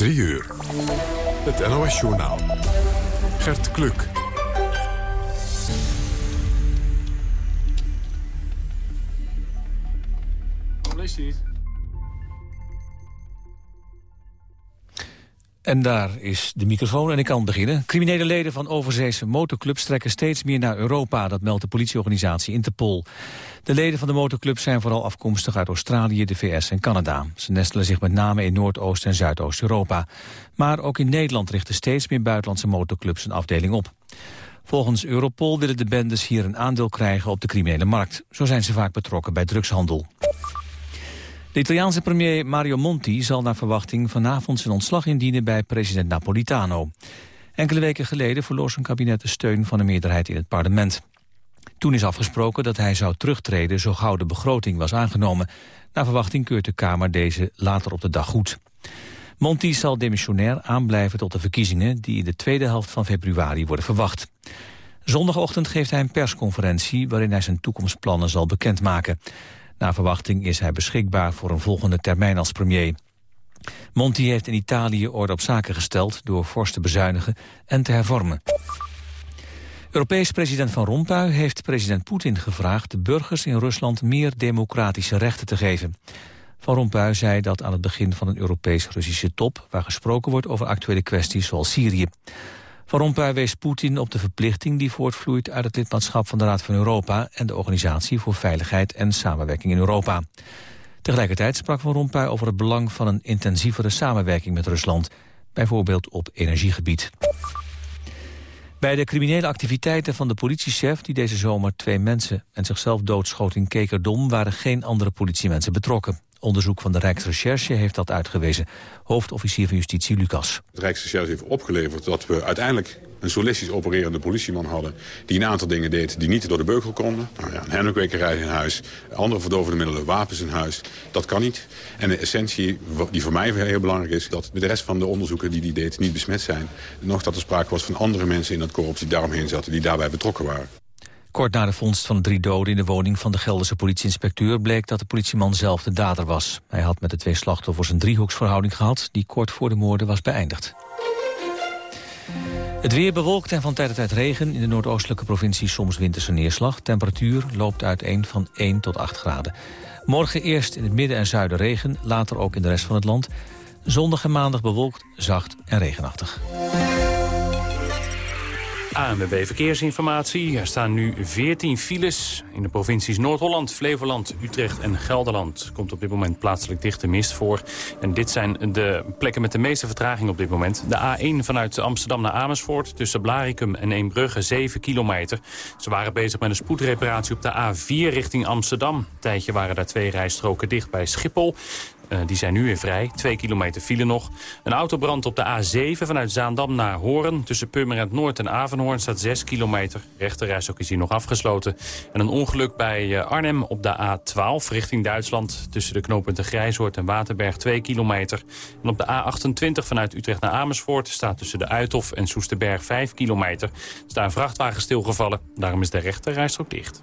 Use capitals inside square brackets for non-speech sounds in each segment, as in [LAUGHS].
3 uur. Het NOS-journaal. Gert Kluk. Lees niet? En daar is de microfoon en ik kan beginnen. Criminele leden van overzeese motorclubs trekken steeds meer naar Europa. Dat meldt de politieorganisatie Interpol. De leden van de motorclub zijn vooral afkomstig uit Australië, de VS en Canada. Ze nestelen zich met name in Noordoost- en Zuidoost-Europa. Maar ook in Nederland richten steeds meer buitenlandse motorclubs een afdeling op. Volgens Europol willen de bendes hier een aandeel krijgen op de criminele markt. Zo zijn ze vaak betrokken bij drugshandel. De Italiaanse premier Mario Monti zal naar verwachting vanavond zijn ontslag indienen bij president Napolitano. Enkele weken geleden verloor zijn kabinet de steun van de meerderheid in het parlement. Toen is afgesproken dat hij zou terugtreden zo gauw de begroting was aangenomen. Naar verwachting keurt de Kamer deze later op de dag goed. Monti zal demissionair aanblijven tot de verkiezingen die in de tweede helft van februari worden verwacht. Zondagochtend geeft hij een persconferentie waarin hij zijn toekomstplannen zal bekendmaken. Na verwachting is hij beschikbaar voor een volgende termijn als premier. Monti heeft in Italië orde op zaken gesteld door fors te bezuinigen en te hervormen. Europees president Van Rompuy heeft president Poetin gevraagd de burgers in Rusland meer democratische rechten te geven. Van Rompuy zei dat aan het begin van een Europees-Russische top... waar gesproken wordt over actuele kwesties zoals Syrië. Van Rompuy wees Poetin op de verplichting die voortvloeit uit het lidmaatschap van de Raad van Europa en de Organisatie voor Veiligheid en Samenwerking in Europa. Tegelijkertijd sprak Van Rompuy over het belang van een intensievere samenwerking met Rusland, bijvoorbeeld op energiegebied. Bij de criminele activiteiten van de politiechef die deze zomer twee mensen en zichzelf doodschoot in Kekerdom waren geen andere politiemensen betrokken. Onderzoek van de Rijksrecherche heeft dat uitgewezen. Hoofdofficier van Justitie Lucas. Het Rijksrecherche heeft opgeleverd dat we uiteindelijk een solistisch opererende politieman hadden... die een aantal dingen deed die niet door de beugel konden. Nou ja, een hennepkwekerij in huis, andere verdovende middelen, wapens in huis. Dat kan niet. En de essentie, die voor mij heel belangrijk is... dat de rest van de onderzoeken die die deed niet besmet zijn. Nog dat er sprake was van andere mensen in dat korps die daaromheen zaten... die daarbij betrokken waren. Kort na de vondst van drie doden in de woning van de Gelderse politieinspecteur... bleek dat de politieman zelf de dader was. Hij had met de twee slachtoffers een driehoeksverhouding gehad... die kort voor de moorden was beëindigd. Het weer bewolkt en van tijd tot tijd regen. In de noordoostelijke provincie soms winterse neerslag. Temperatuur loopt uiteen van 1 tot 8 graden. Morgen eerst in het midden en zuiden regen, later ook in de rest van het land. Zondag en maandag bewolkt, zacht en regenachtig. ANWB Verkeersinformatie. Er staan nu 14 files in de provincies Noord-Holland, Flevoland, Utrecht en Gelderland. Komt op dit moment plaatselijk dichte mist voor. En dit zijn de plekken met de meeste vertraging op dit moment. De A1 vanuit Amsterdam naar Amersfoort tussen Blaricum en Eembrugge 7 kilometer. Ze waren bezig met een spoedreparatie op de A4 richting Amsterdam. Een tijdje waren daar twee rijstroken dicht bij Schiphol. Uh, die zijn nu weer vrij. Twee kilometer file nog. Een autobrand op de A7 vanuit Zaandam naar Hoorn. Tussen Purmerend Noord en Avenhoorn staat 6 kilometer. Rechterreis ook is hier nog afgesloten. En een ongeluk bij uh, Arnhem op de A12 richting Duitsland. Tussen de knooppunten Grijshoort en Waterberg 2 kilometer. En op de A28 vanuit Utrecht naar Amersfoort staat tussen de Uithof en Soesterberg 5 kilometer. Er staan een vrachtwagen stilgevallen. Daarom is de rechterreis ook dicht.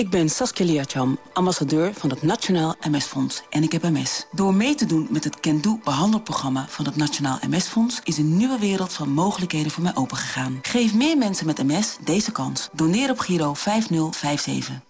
Ik ben Saskia Liacham, ambassadeur van het Nationaal MS-fonds en ik heb MS. Door mee te doen met het Can Do behandelprogramma van het Nationaal MS-fonds... is een nieuwe wereld van mogelijkheden voor mij opengegaan. Geef meer mensen met MS deze kans. Doneer op Giro 5057.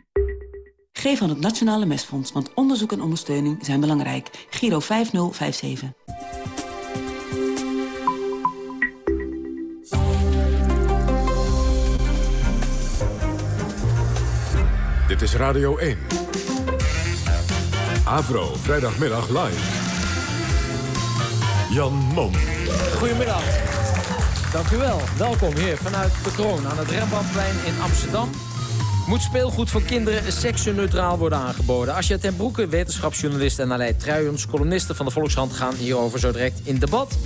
Geef aan het Nationale Mesfonds, want onderzoek en ondersteuning zijn belangrijk. Giro 5057. Dit is Radio 1. Avro, vrijdagmiddag live. Jan Mom. Goedemiddag. Dank u wel. Welkom hier vanuit de kroon aan het Rembrandtplein in Amsterdam. Moet speelgoed voor kinderen seksueel worden aangeboden? Asja ten Broeke, wetenschapsjournalist en Aleid Truijens... columnisten van de Volkskrant gaan hierover zo direct in debat.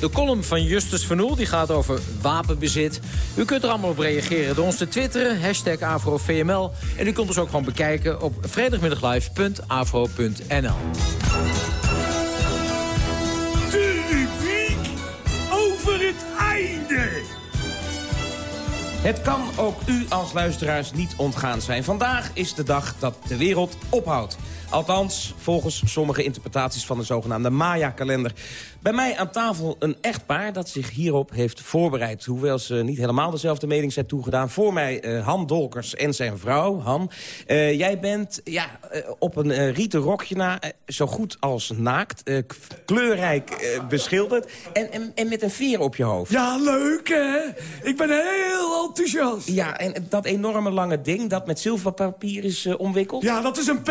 De column van Justus Van die gaat over wapenbezit. U kunt er allemaal op reageren door ons te twitteren, hashtag AfroVML. En u kunt ons ook gewoon bekijken op vrijdagmiddaglive.afro.nl. Het kan ook u als luisteraars niet ontgaan zijn. Vandaag is de dag dat de wereld ophoudt. Althans, volgens sommige interpretaties van de zogenaamde Maya-kalender. Bij mij aan tafel een echtpaar dat zich hierop heeft voorbereid. Hoewel ze niet helemaal dezelfde mening zijn toegedaan. Voor mij uh, Han Dolkers en zijn vrouw, Han. Uh, jij bent ja, uh, op een rieten rokje na, zo goed als naakt. kleurrijk beschilderd. En, en, en, met een veer op je hoofd. Ja, leuk hè? Ik ben heel enthousiast. Ja, en dat enorme lange ding dat met zilverpapier is omwikkeld? Ja, dat is een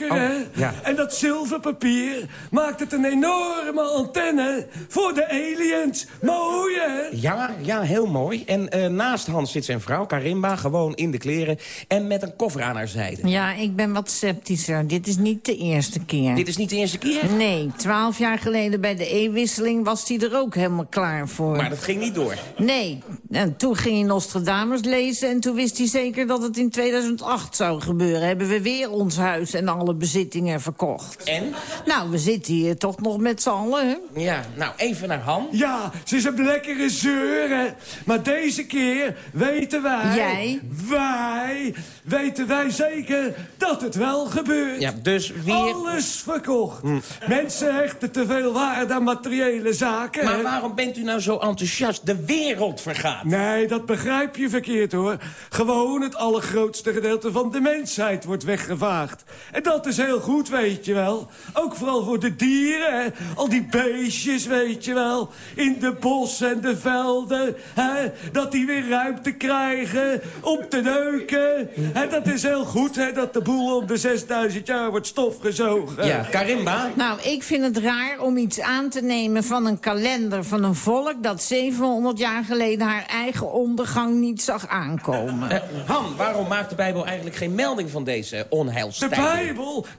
oh, hè? Ja. En dat zilverpapier maakt het een enorme antenne voor de aliens. Mooi, hè? Ja, ja, heel mooi. En uh, naast Hans zit zijn vrouw, Karimba, gewoon in de kleren... en met een koffer aan haar zijde. Ja, ik ben wat sceptischer. Dit is niet de eerste keer. Dit is niet de eerste keer? Nee, twaalf jaar geleden bij de E-wisseling was hij er ook helemaal klaar voor. Maar dat ging niet door? Nee. En toen ging hij Nostradamus lezen... en toen wist hij zeker dat het in 2008 zou gebeuren. Hebben we weer ons huis en alle bezittingen verkocht. En? Nou, we zitten hier toch nog met z'n allen, ja, nou, even naar Han. Ja, ze is een lekkere zeuren. Maar deze keer weten wij... Jij? Wij weten wij zeker dat het wel gebeurt. Ja, dus weer... Alles verkocht. Hm. Mensen hechten te veel waarde aan materiële zaken. Maar waarom bent u nou zo enthousiast? De wereld vergaat. Nee, dat begrijp je verkeerd, hoor. Gewoon het allergrootste gedeelte van de mensheid wordt weggevaagd. En dat is heel goed, weet je wel. Ook vooral voor de dieren, Al die beestjes, weet je wel. In de bossen en de velden. Hè? Dat die weer ruimte krijgen om te neuken. En dat is heel goed, hè, dat de boel om de 6000 jaar wordt stofgezogen. Ja, Karimba? Nou, ik vind het raar om iets aan te nemen van een kalender van een volk... dat 700 jaar geleden haar eigen ondergang niet zag aankomen. Uh, Han, waarom maakt de Bijbel eigenlijk geen melding van deze onheilstijd?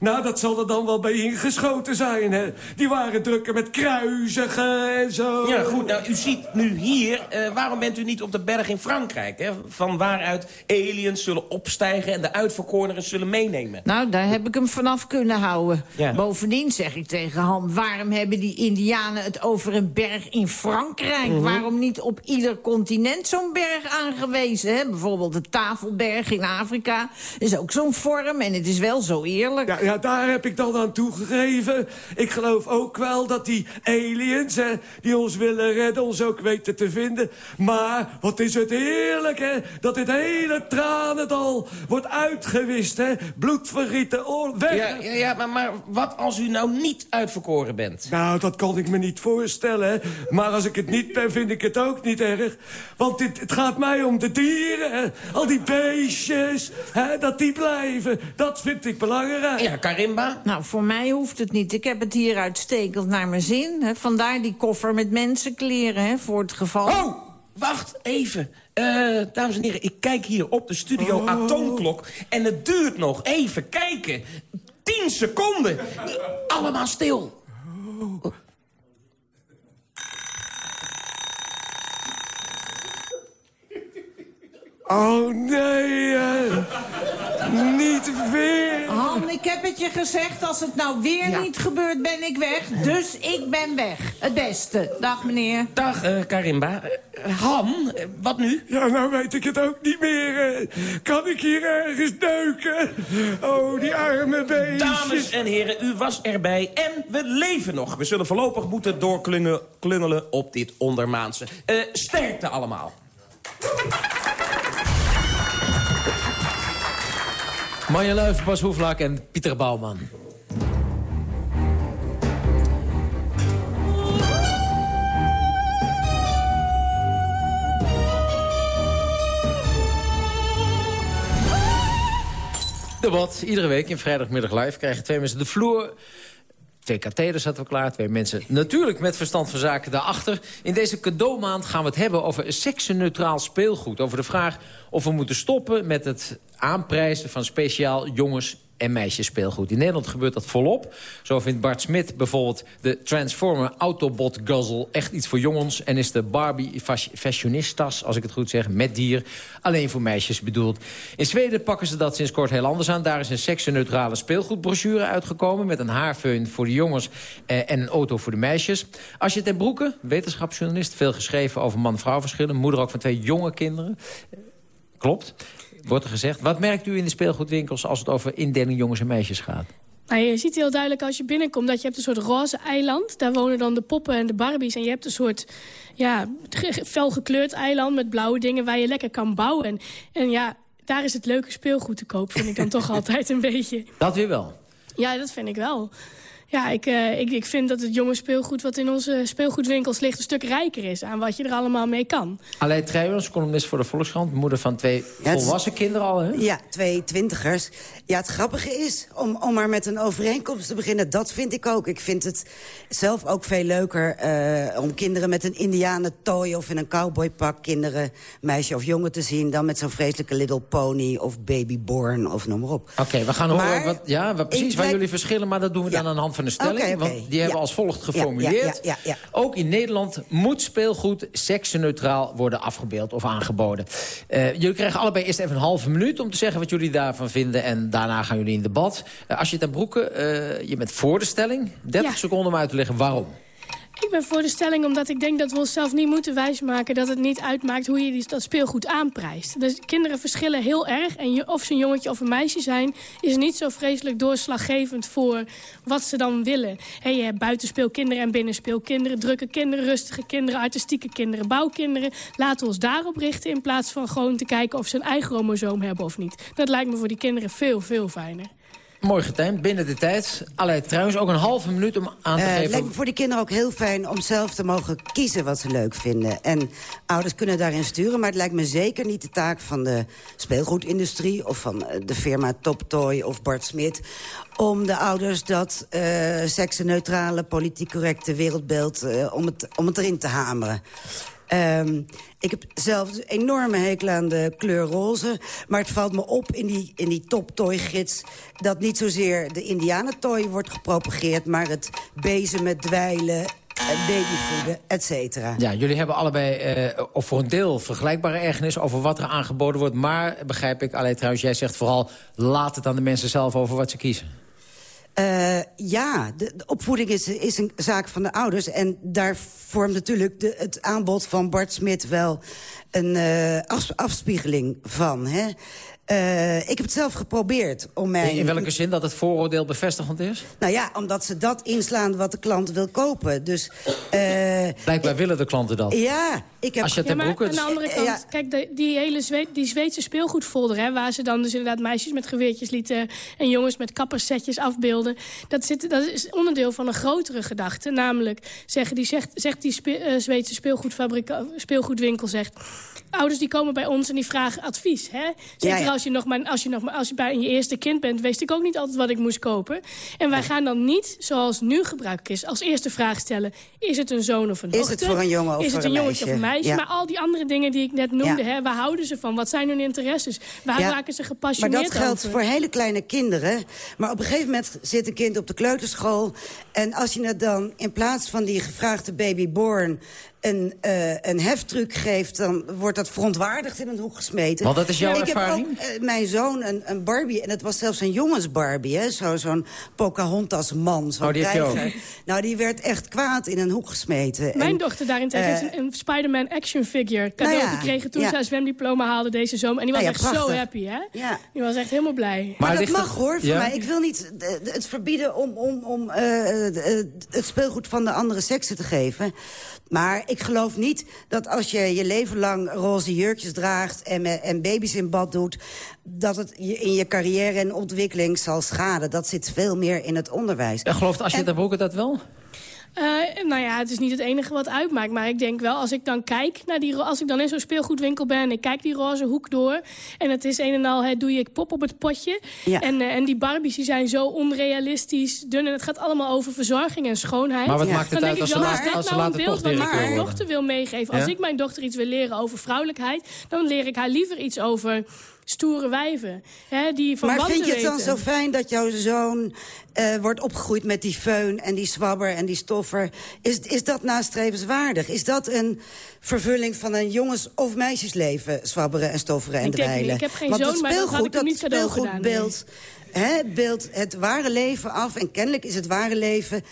Nou, dat zal er dan wel bij ingeschoten zijn, hè. Die waren drukker met kruisigen en zo. Ja, goed. Nou, u ziet nu hier... Uh, waarom bent u niet op de berg in Frankrijk, hè? Van waaruit aliens zullen opstijgen en de uitverkorenen zullen meenemen. Nou, daar heb ik hem vanaf kunnen houden. Ja. Bovendien zeg ik tegen Han... waarom hebben die indianen het over een berg in Frankrijk? Mhm. Waarom niet op ieder continent zo'n berg aangewezen? Hè? Bijvoorbeeld de Tafelberg in Afrika is ook zo'n vorm en het is wel zo Ja, ja, daar heb ik dan aan toegegeven. Ik geloof ook wel dat die aliens hè, die ons willen redden... ons ook weten te vinden. Maar wat is het heerlijk, hè? Dat dit hele tranendal wordt uitgewist, hè? Bloedvergieten, weg. Ja, ja, ja maar, maar wat als u nou niet uitverkoren bent? Nou, dat kan ik me niet voorstellen, hè? Maar als ik het niet ben, vind ik het ook niet erg. Want dit, het gaat mij om de dieren, hè? Al die beestjes, hè? Dat die blijven. Dat vind ik belangrijk. Ja, Karimba? Nou, voor mij hoeft het niet. Ik heb het hier uitstekend naar mijn zin. Hè? Vandaar die koffer met mensenkleren, hè? Voor het geval... Oh, wacht even. Uh, dames en heren, ik kijk hier op de studio oh. Atoomklok... en het duurt nog even kijken. 10 seconden. Allemaal stil. Oh. Oh nee, uh, niet weer. Han, ik heb het je gezegd, als het nou weer niet gebeurt, ben ik weg. Dus ik ben weg. Het beste. Dag, meneer. Dag, uh, Karimba. Uh, Han, wat nu? Ja, nou weet ik het ook niet meer. kan ik hier ergens duiken? Oh, die arme beestjes. Dames en heren, u was erbij en we leven nog. We zullen voorlopig moeten doorklungelen op dit ondermaanse. sterkte allemaal. Marja Luif, Bas Hoeflaak en Pieter Bouwman. Debat, iedere week in vrijdagmiddag live krijgen twee mensen de vloer... Twee katheders hadden we klaar, twee mensen natuurlijk met verstand van zaken daarachter. In deze cadeaumaand gaan we het hebben over seksenneutraal speelgoed. Over de vraag of we moeten stoppen met het aanprijzen van speciaal jongens en meisjes speelgoed. In Nederland gebeurt dat volop. Zo vindt Bart Smit bijvoorbeeld de Transformer Autobot Guzzle echt iets voor jongens... en is de Barbie Fashionistas, als ik het goed zeg, met dier... alleen voor meisjes bedoeld. In Zweden pakken ze dat sinds kort heel anders aan. Daar is een seksenneutrale speelgoedbrochure uitgekomen... met een haarfeun voor de jongens eh, en een auto voor de meisjes. Asje ten Broeke, wetenschapsjournalist, veel geschreven over man-vrouw verschillen... moeder ook van twee jonge kinderen. Klopt wordt er gezegd. Wat merkt u in de speelgoedwinkels als het over indeling jongens en meisjes gaat? Nou, je ziet heel duidelijk als je binnenkomt dat je hebt een soort roze eiland. Daar wonen dan de poppen en de barbies. En je hebt een soort ja, felgekleurd eiland met blauwe dingen waar je lekker kan bouwen. En, en ja, daar is het leuke speelgoed te koop, vind ik dan toch [LAUGHS] altijd een beetje. Dat weer wel? Ja, dat vind ik wel. Ja, ik, uh, ik, ik vind dat het jonge speelgoed wat in onze speelgoedwinkels ligt... een stuk rijker is aan wat je er allemaal mee kan. Aleid Treijers, columnist voor de Volkskrant. Moeder van twee volwassen kinderen al, hè? Ja, twee twintigers. Ja, het grappige is, om, om maar met een overeenkomst te beginnen... dat vind ik ook. Ik vind het zelf ook veel leuker uh, om kinderen met een indianentooi... of in een cowboypak kinderen, meisje of jongen te zien... dan met zo'n vreselijke Little Pony of Babyborn of noem maar op. Oké, we gaan horen wat, ja, wat precies waar jullie verschillen... maar dat doen we dan aan de hand van de stelling. Want die hebben we als volgt geformuleerd. Ook in Nederland moet speelgoed seksenneutraal worden afgebeeld of aangeboden. Uh, jullie krijgen allebei eerst even een halve minuut om te zeggen wat jullie daarvan vinden. En daarna gaan jullie in debat. Uh, als je ten broeke, uh, je bent voor de stelling. 30 seconden om uit te leggen waarom. Ik ben voor de stelling omdat ik denk dat we onszelf niet moeten wijsmaken... dat het niet uitmaakt hoe je dat speelgoed aanprijst. Dus kinderen verschillen heel erg. En of ze een jongetje of een meisje zijn... is niet zo vreselijk doorslaggevend voor wat ze dan willen. Je hebt buitenspeelkinderen en binnenspeelkinderen... drukke kinderen, rustige kinderen, artistieke kinderen, bouwkinderen. Laten we ons daarop richten in plaats van gewoon te kijken... of ze een eigen chromosoom hebben of niet. Dat lijkt me voor die kinderen veel, veel fijner. Mooi getemd, binnen de tijd. Allee, trouwens ook een halve minuut om aan te uh, geven... Het lijkt me voor die kinderen ook heel fijn om zelf te mogen kiezen wat ze leuk vinden. En ouders kunnen daarin sturen, maar het lijkt me zeker niet de taak van de speelgoedindustrie... of van eh, de firma Top Toy of Bart Smit om de ouders dat uh, seksenneutrale, politiek correcte wereldbeeld... Uh, om, het, om het erin te hameren. Um, ik heb zelf een enorme hekel aan de kleur roze. Maar het valt me op in die, in die top-toy-gids... dat niet zozeer de indianentoy wordt gepropageerd... maar het bezemen, dweilen, babyvoeden, et cetera. Ja, jullie hebben allebei, uh, of voor een deel, vergelijkbare ergernis... over wat er aangeboden wordt. Maar, begrijp ik, alleen trouwens, jij zegt vooral... laat het aan de mensen zelf over wat ze kiezen. Uh, ja, de, de, opvoeding is, is een zaak van de ouders. En daar vormt natuurlijk de, het aanbod van Bart Smit wel een uh, af, afspiegeling van. Hè? Uh, ik heb het zelf geprobeerd om mij... In welke zin dat het vooroordeel bevestigend is? Nou ja, omdat ze dat inslaan wat de klant wil kopen. Dus, uh, Blijkbaar ik, willen de klanten dat. Ja, ik heb... Als je het ja, maar aan de andere kant, ja. kijk, de, die hele Zweed, die Zweedse speelgoedfolder... Hè, waar ze dan dus inderdaad meisjes met geweertjes lieten... en jongens met kappersetjes afbeelden... Dat, zit, dat is onderdeel van een grotere gedachte. Namelijk, zeggen, die zegt, zegt die spe, uh, Zweedse speelgoedwinkel... zegt, ouders die komen bij ons en die vragen advies. Hè? Zeker ja, ja. Als je nog maar, als je nog maar, als je bij je eerste kind bent, wist ik ook niet altijd wat ik moest kopen. En wij gaan dan niet, zoals nu gebruikelijk is, als eerste vraag stellen: is het een zoon of een dochter? Is het voor een jongen of is het een, een jongetje of een meisje? Maar al die andere dingen die ik net noemde, hè, waar houden ze van? Wat zijn hun interesses? Waar raken ze gepassioneerd Maar dat geldt over? voor hele kleine kinderen. Maar op een gegeven moment zit een kind op de kleuterschool. En als je het dan in plaats van die gevraagde babyborn een, uh, een heftruc geeft... dan wordt dat verontwaardigd in een hoek gesmeten. Want dat is jouw ik ervaring? Ik heb ook uh, mijn zoon een, een Barbie, en het was zelfs een jongensbarbie... Zo'n zo Pocahontas-man, zo'n oh, die. Nou, die werd echt kwaad in een hoek gesmeten. Mijn en, dochter daarentegen uh, heeft een, een Spider-Man action figure cadeau nou ja, gekregen... toen ja. ze haar zwemdiploma haalde deze zomer. En die was nou ja, echt zo happy, hè? Ja. Die was echt helemaal blij. Maar, maar dat mag, hoor, voor mij. Ik wil niet het verbieden om, om, om het speelgoed van de andere seksen te geven... Maar ik geloof niet dat als je je leven lang roze jurkjes draagt... en, en baby's in bad doet, dat het je in je carrière en ontwikkeling zal schaden. Dat zit veel meer in het onderwijs. En gelooft Asje en... de Broeke dat wel? Uh, nou ja, het is niet het enige wat uitmaakt. Maar ik denk wel, als ik dan kijk naar die... Als ik dan in zo'n speelgoedwinkel ben en ik kijk die roze hoek door... en het is een en al, hè, doe je pop op het potje. En, uh, en die Barbies die zijn zo onrealistisch dun. En het gaat allemaal over verzorging en schoonheid. Maar wat maakt het uit als laat, als ze nou laten toch wat mijn dochter wil meegeven. Als ik mijn dochter iets wil leren over vrouwelijkheid... dan leer ik haar liever iets over stoere wijven. Hè, die van maar vind je het weten. dan zo fijn dat jouw zoon uh, wordt opgegroeid met die feun en die zwabber en die stoffer? Is, is dat nastrevenswaardig? Is dat een vervulling van een jongens- of meisjesleven, zwabberen en stofferen en dreilen? Ik heb geen Want zoon, maar dat hem niet cadeau gedaan. Nee. Beeld, hè, beeld het ware leven af. En kennelijk is het ware leven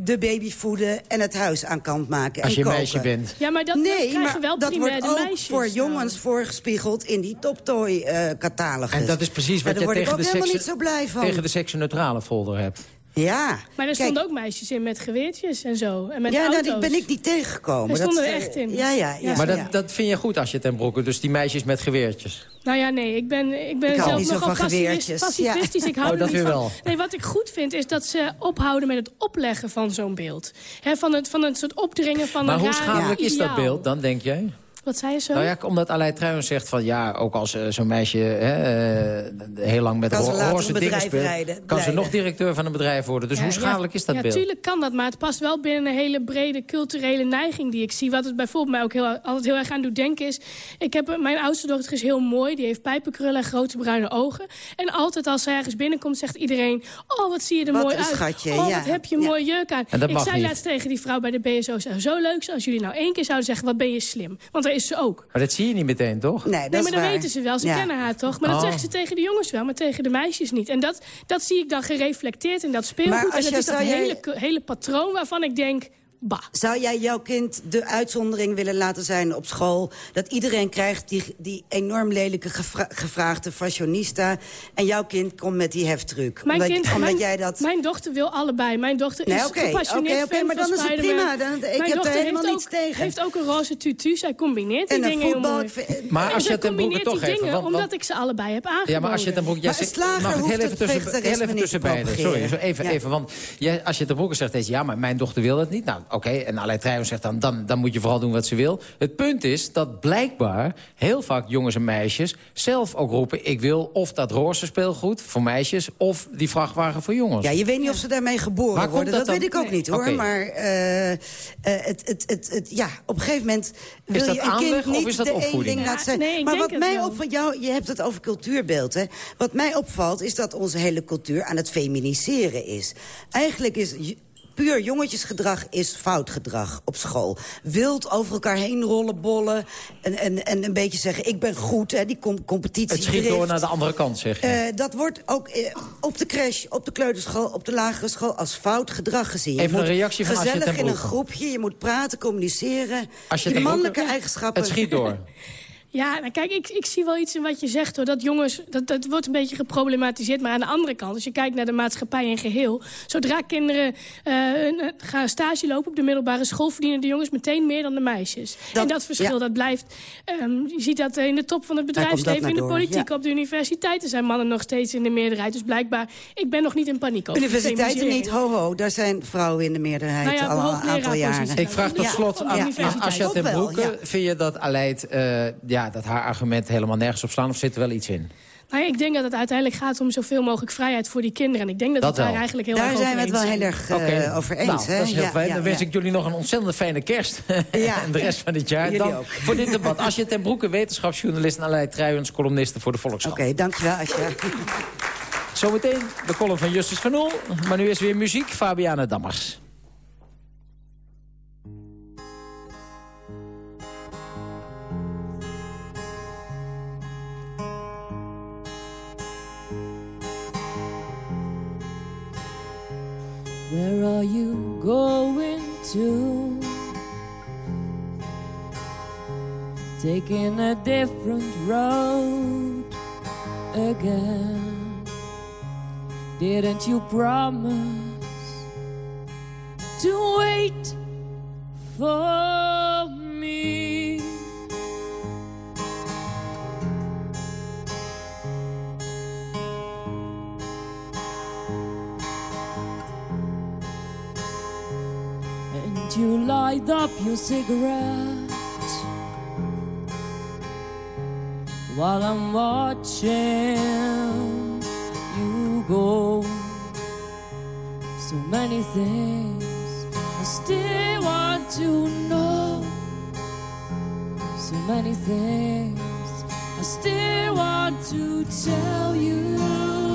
de baby voeden en het huis aan kant maken Als en je koken. meisje bent. Ja, maar dat, nee, dat maar wel dat wordt ook meisjes, voor nou. jongens voorgespiegeld in die toptoy-catalogus. En dat is precies wat je daar tegen de, ik ook helemaal seksu niet zo blij van. tegen de seksueutrale folder hebt. Ja. Maar er stonden ook meisjes in met geweertjes en zo. En met ja, auto's. nou, die ben ik niet tegengekomen. Er stonden dat, er echt in. Ja, ja, ja. maar dat, ja. dat vind je goed als je ten broeke, dus die meisjes met geweertjes. Nou ja, nee, ik ben, ik ben Ik zelf niet zo nogal van geweertjes. pacifistisch. Ik [LAUGHS] hou Oh, er dat weer van. wel. Nee, wat ik goed vind is dat ze ophouden met het opleggen van zo'n beeld. He, van, het, van het soort opdringen van Maar een hoe raar schadelijk is dat beeld dan, denk jij? Wat zei je zo? Nou ja, omdat Aleid Truijens zegt van ja, ook als uh, zo'n meisje hè, uh, heel lang met roze dingen speelt, rijden, kan ze nog directeur van een bedrijf worden. Dus Ja, hoe schadelijk ja, is dat ja, beeld? tuurlijk kan dat, maar het past wel binnen een hele brede culturele neiging die ik zie. Wat het bijvoorbeeld mij ook heel, altijd heel erg aan doet denken is... Ik heb, mijn oudste dochter is heel mooi, die heeft pijpenkrullen en grote bruine ogen. En altijd als ze ergens binnenkomt zegt iedereen... Oh, wat zie je er Wat mooi uit. schatje, oh, ja. wat heb je een Ja. mooie jurk aan. Ik zei niet. laatst tegen die vrouw bij de BSO... zo leuk zijn als jullie nou één keer zouden zeggen... wat ben je slim. Want daar is ze ook. Maar dat zie je niet meteen, toch? Nee, dat Nee, maar dat waar. weten ze wel. Ze Ja. kennen haar toch? Maar dat Oh. zeggen ze tegen de jongens wel, maar tegen de meisjes niet. En dat, dat zie ik dan gereflecteerd in dat speelgoed. Maar als en dat je- is dat jij- hele, hele patroon waarvan ik denk... Bah. Zou jij jouw kind de uitzondering willen laten zijn op school? Dat iedereen krijgt die, die enorm lelijke gevra gevraagde fashionista... en jouw kind komt met die heftruck. Mijn, omdat, kind, omdat mijn, jij dat... mijn dochter wil allebei. Mijn dochter Nee, is gepassioneerd oké, oké, fan maar dan is het prima. Dan- ik Mijn heb daar dochter helemaal heeft niets ook, tegen. heeft ook een roze tutu. Zij combineert die En een dingen heel voetbal... mooi. ik vind- Maar En als je het combineert toch die even... dingen want- want- omdat ik ze allebei heb aangeboden. Ja, maar als je ten jij een zegt- slager mag ik hoeft heel even het tussen, heel even tussen beiden. Sorry, even, even. Want jij, als je ten broeke zegt ja, maar mijn dochter wil dat niet. Nou, oké. En Aleid zegt dan, dan... dan moet je vooral doen wat ze wil. Het punt is dat blijkbaar heel vaak jongens en meisjes... zelf ook roepen, ik wil of dat roze speelgoed voor meisjes... of die vrachtwagen voor jongens. Ja, je weet niet of ze daarmee geboren Waar worden. dat Dat, weet ik ook niet, hoor. Maar eh, eh, het, het, het, het, ja, op een gegeven moment wil dat je een aanleg kind of niet is dat de opvoeding? ding Ja, laten zijn. nee, maar wat mij opvalt, jou, je hebt het over cultuurbeeld, hè. Wat mij opvalt is dat onze hele cultuur aan het feminiseren is. Eigenlijk is... Puur jongetjesgedrag is fout gedrag op school. Wild over elkaar heen rollen, bollen. En, en, en een beetje zeggen, ik ben goed, hè, die com competitie. Het schiet door naar de andere kant, zeg je. Eh, dat wordt ook eh, op de crash, op de kleuterschool, op de lagere school... als fout gedrag gezien. Je Even een reactie van Gezellig in een groepje, je moet praten, communiceren. Asja je mannelijke eigenschappen... Het schiet door. [LAUGHS] Ja, nou kijk, ik, ik zie wel iets in wat je zegt hoor. Dat jongens, dat, dat wordt een beetje geproblematiseerd. Maar aan de andere kant, als je kijkt naar de maatschappij in geheel... zodra kinderen eh, gaan stage lopen op de middelbare school... verdienen de jongens meteen meer dan de meisjes. en dat verschil, ja. dat blijft... ehm, je ziet dat in de top van het bedrijfsleven, in de politiek... ja. op de universiteiten zijn mannen nog steeds in de meerderheid. Dus blijkbaar, ik ben nog niet in paniek over Universiteiten niet, ho ho, daar zijn vrouwen in de meerderheid Nou ja, al een aantal jaren. Ik vraag tot slot aan. Asja ten wel, Broeke. ja. Vind je dat Aleid, eh, ja, dat haar argumenten helemaal nergens op slaan? Of zit er wel iets in? Nou ja, ik denk dat het uiteindelijk gaat om zoveel mogelijk vrijheid voor die kinderen. En ik denk dat, Dat we het daar wel. eigenlijk heel Daar erg zijn over we het eens wel zijn. heel erg eh, Oké. over eens. Nou, hè? dat is heel Ja, fijn. ja, Dan wens ja. ik jullie nog een ontzettend fijne kerst. [LAUGHS] Ja. en de rest van dit jaar. Jullie Dan ook. voor dit debat. Als je ten Broeke wetenschapsjournalist en Aleid Truijens columniste voor de Volkskrant. Oké, dankjewel Asja. Zometeen de column van Justus van Oel. Maar nu is weer muziek. Fabiana Dammers. Where are you going to? Taking a different road again. Didn't you promise to wait for me? You light up your cigarette while I'm watching you go. So many things I still want to know. So many things I still want to tell you.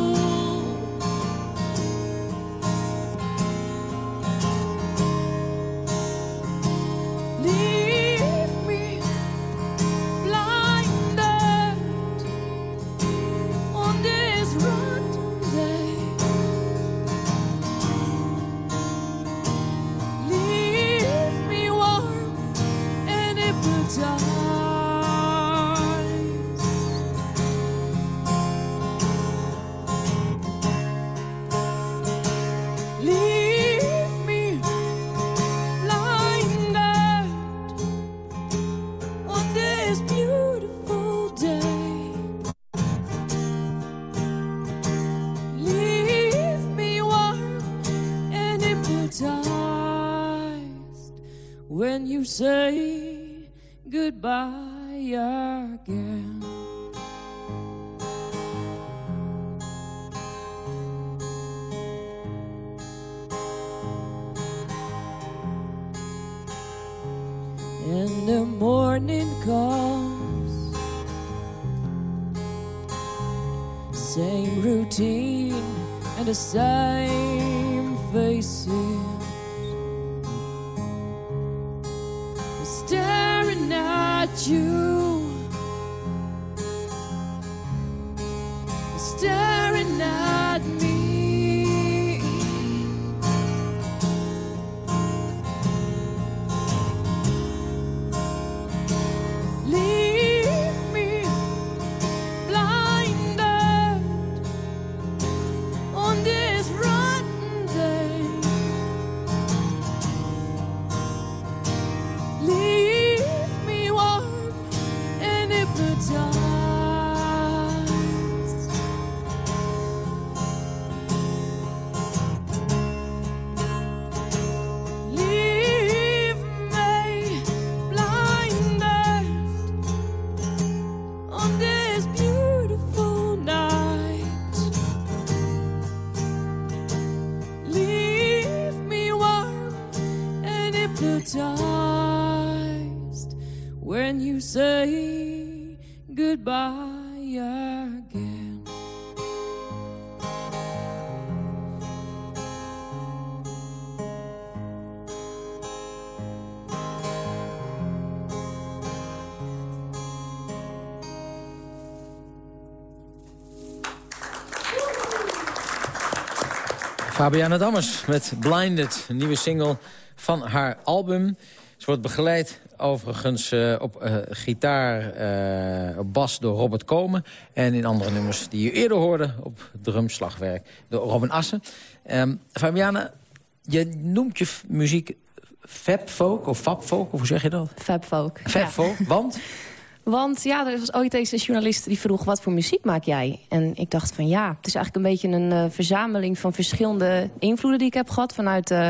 Fabiana Dammers met Blinded, een nieuwe single van haar album. Ze wordt begeleid overigens eh, op eh, gitaar, eh, op bas door Robert Komen... en in andere nummers die je eerder hoorde op drumslagwerk door Robin Assen. Ehm, Fabiana, je noemt je muziek fabfolk of fabfolk, of hoe zeg je dat? Fabfolk. Fabfolk, want? [LAUGHS] Want ja, er was ooit eens een journalist die vroeg... wat voor muziek maak jij? En ik dacht van ja, het is eigenlijk een beetje een eh, verzameling... van verschillende invloeden die ik heb gehad. Vanuit eh,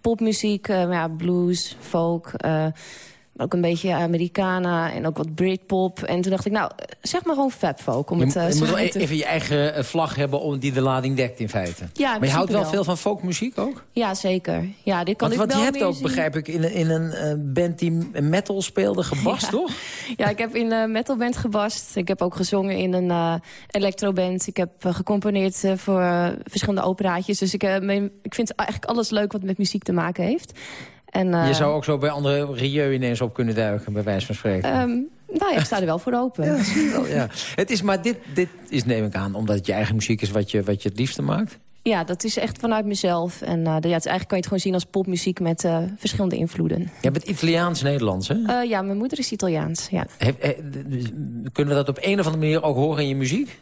popmuziek, eh, ja, blues, folk... ook een beetje Americana en ook wat Britpop. En toen dacht ik, nou, zeg maar gewoon fabfolk. Om Je, het, eh, je moet wel e- te- even je eigen eh, vlag hebben om die de lading dekt in feite. Ja, in maar je houdt wel, veel van folkmuziek ook? Ja, zeker. Ja, dit kan Want, ik want wel je hebt ook, zien. begrijp ik, in, een- in een eh, band die metal speelde gebast, Ja. toch? [LAUGHS] Ja, ik heb in een metalband gebast. Ik heb ook gezongen in een eh electroband. Ik heb gecomponeerd voor verschillende operaatjes. Dus ik, ik vind eigenlijk alles leuk wat met muziek te maken heeft. En, eh, je zou ook zo bij andere Rieu ineens op kunnen duiken, bij wijze van spreken. ehm, nou ja, ik sta er wel voor open. Ja, wel, ja. Het is, maar dit, dit is, neem ik aan, omdat het je eigen muziek is wat je, wat je het liefste maakt? Ja, dat is echt vanuit mezelf. En uh, ja, het eigenlijk kan je het gewoon zien als popmuziek met uh, verschillende invloeden. Je bent Italiaans-Nederlands, hè? Uh, ja, mijn moeder is Italiaans, ja. He, kunnen we dat op een of andere manier ook horen in je muziek?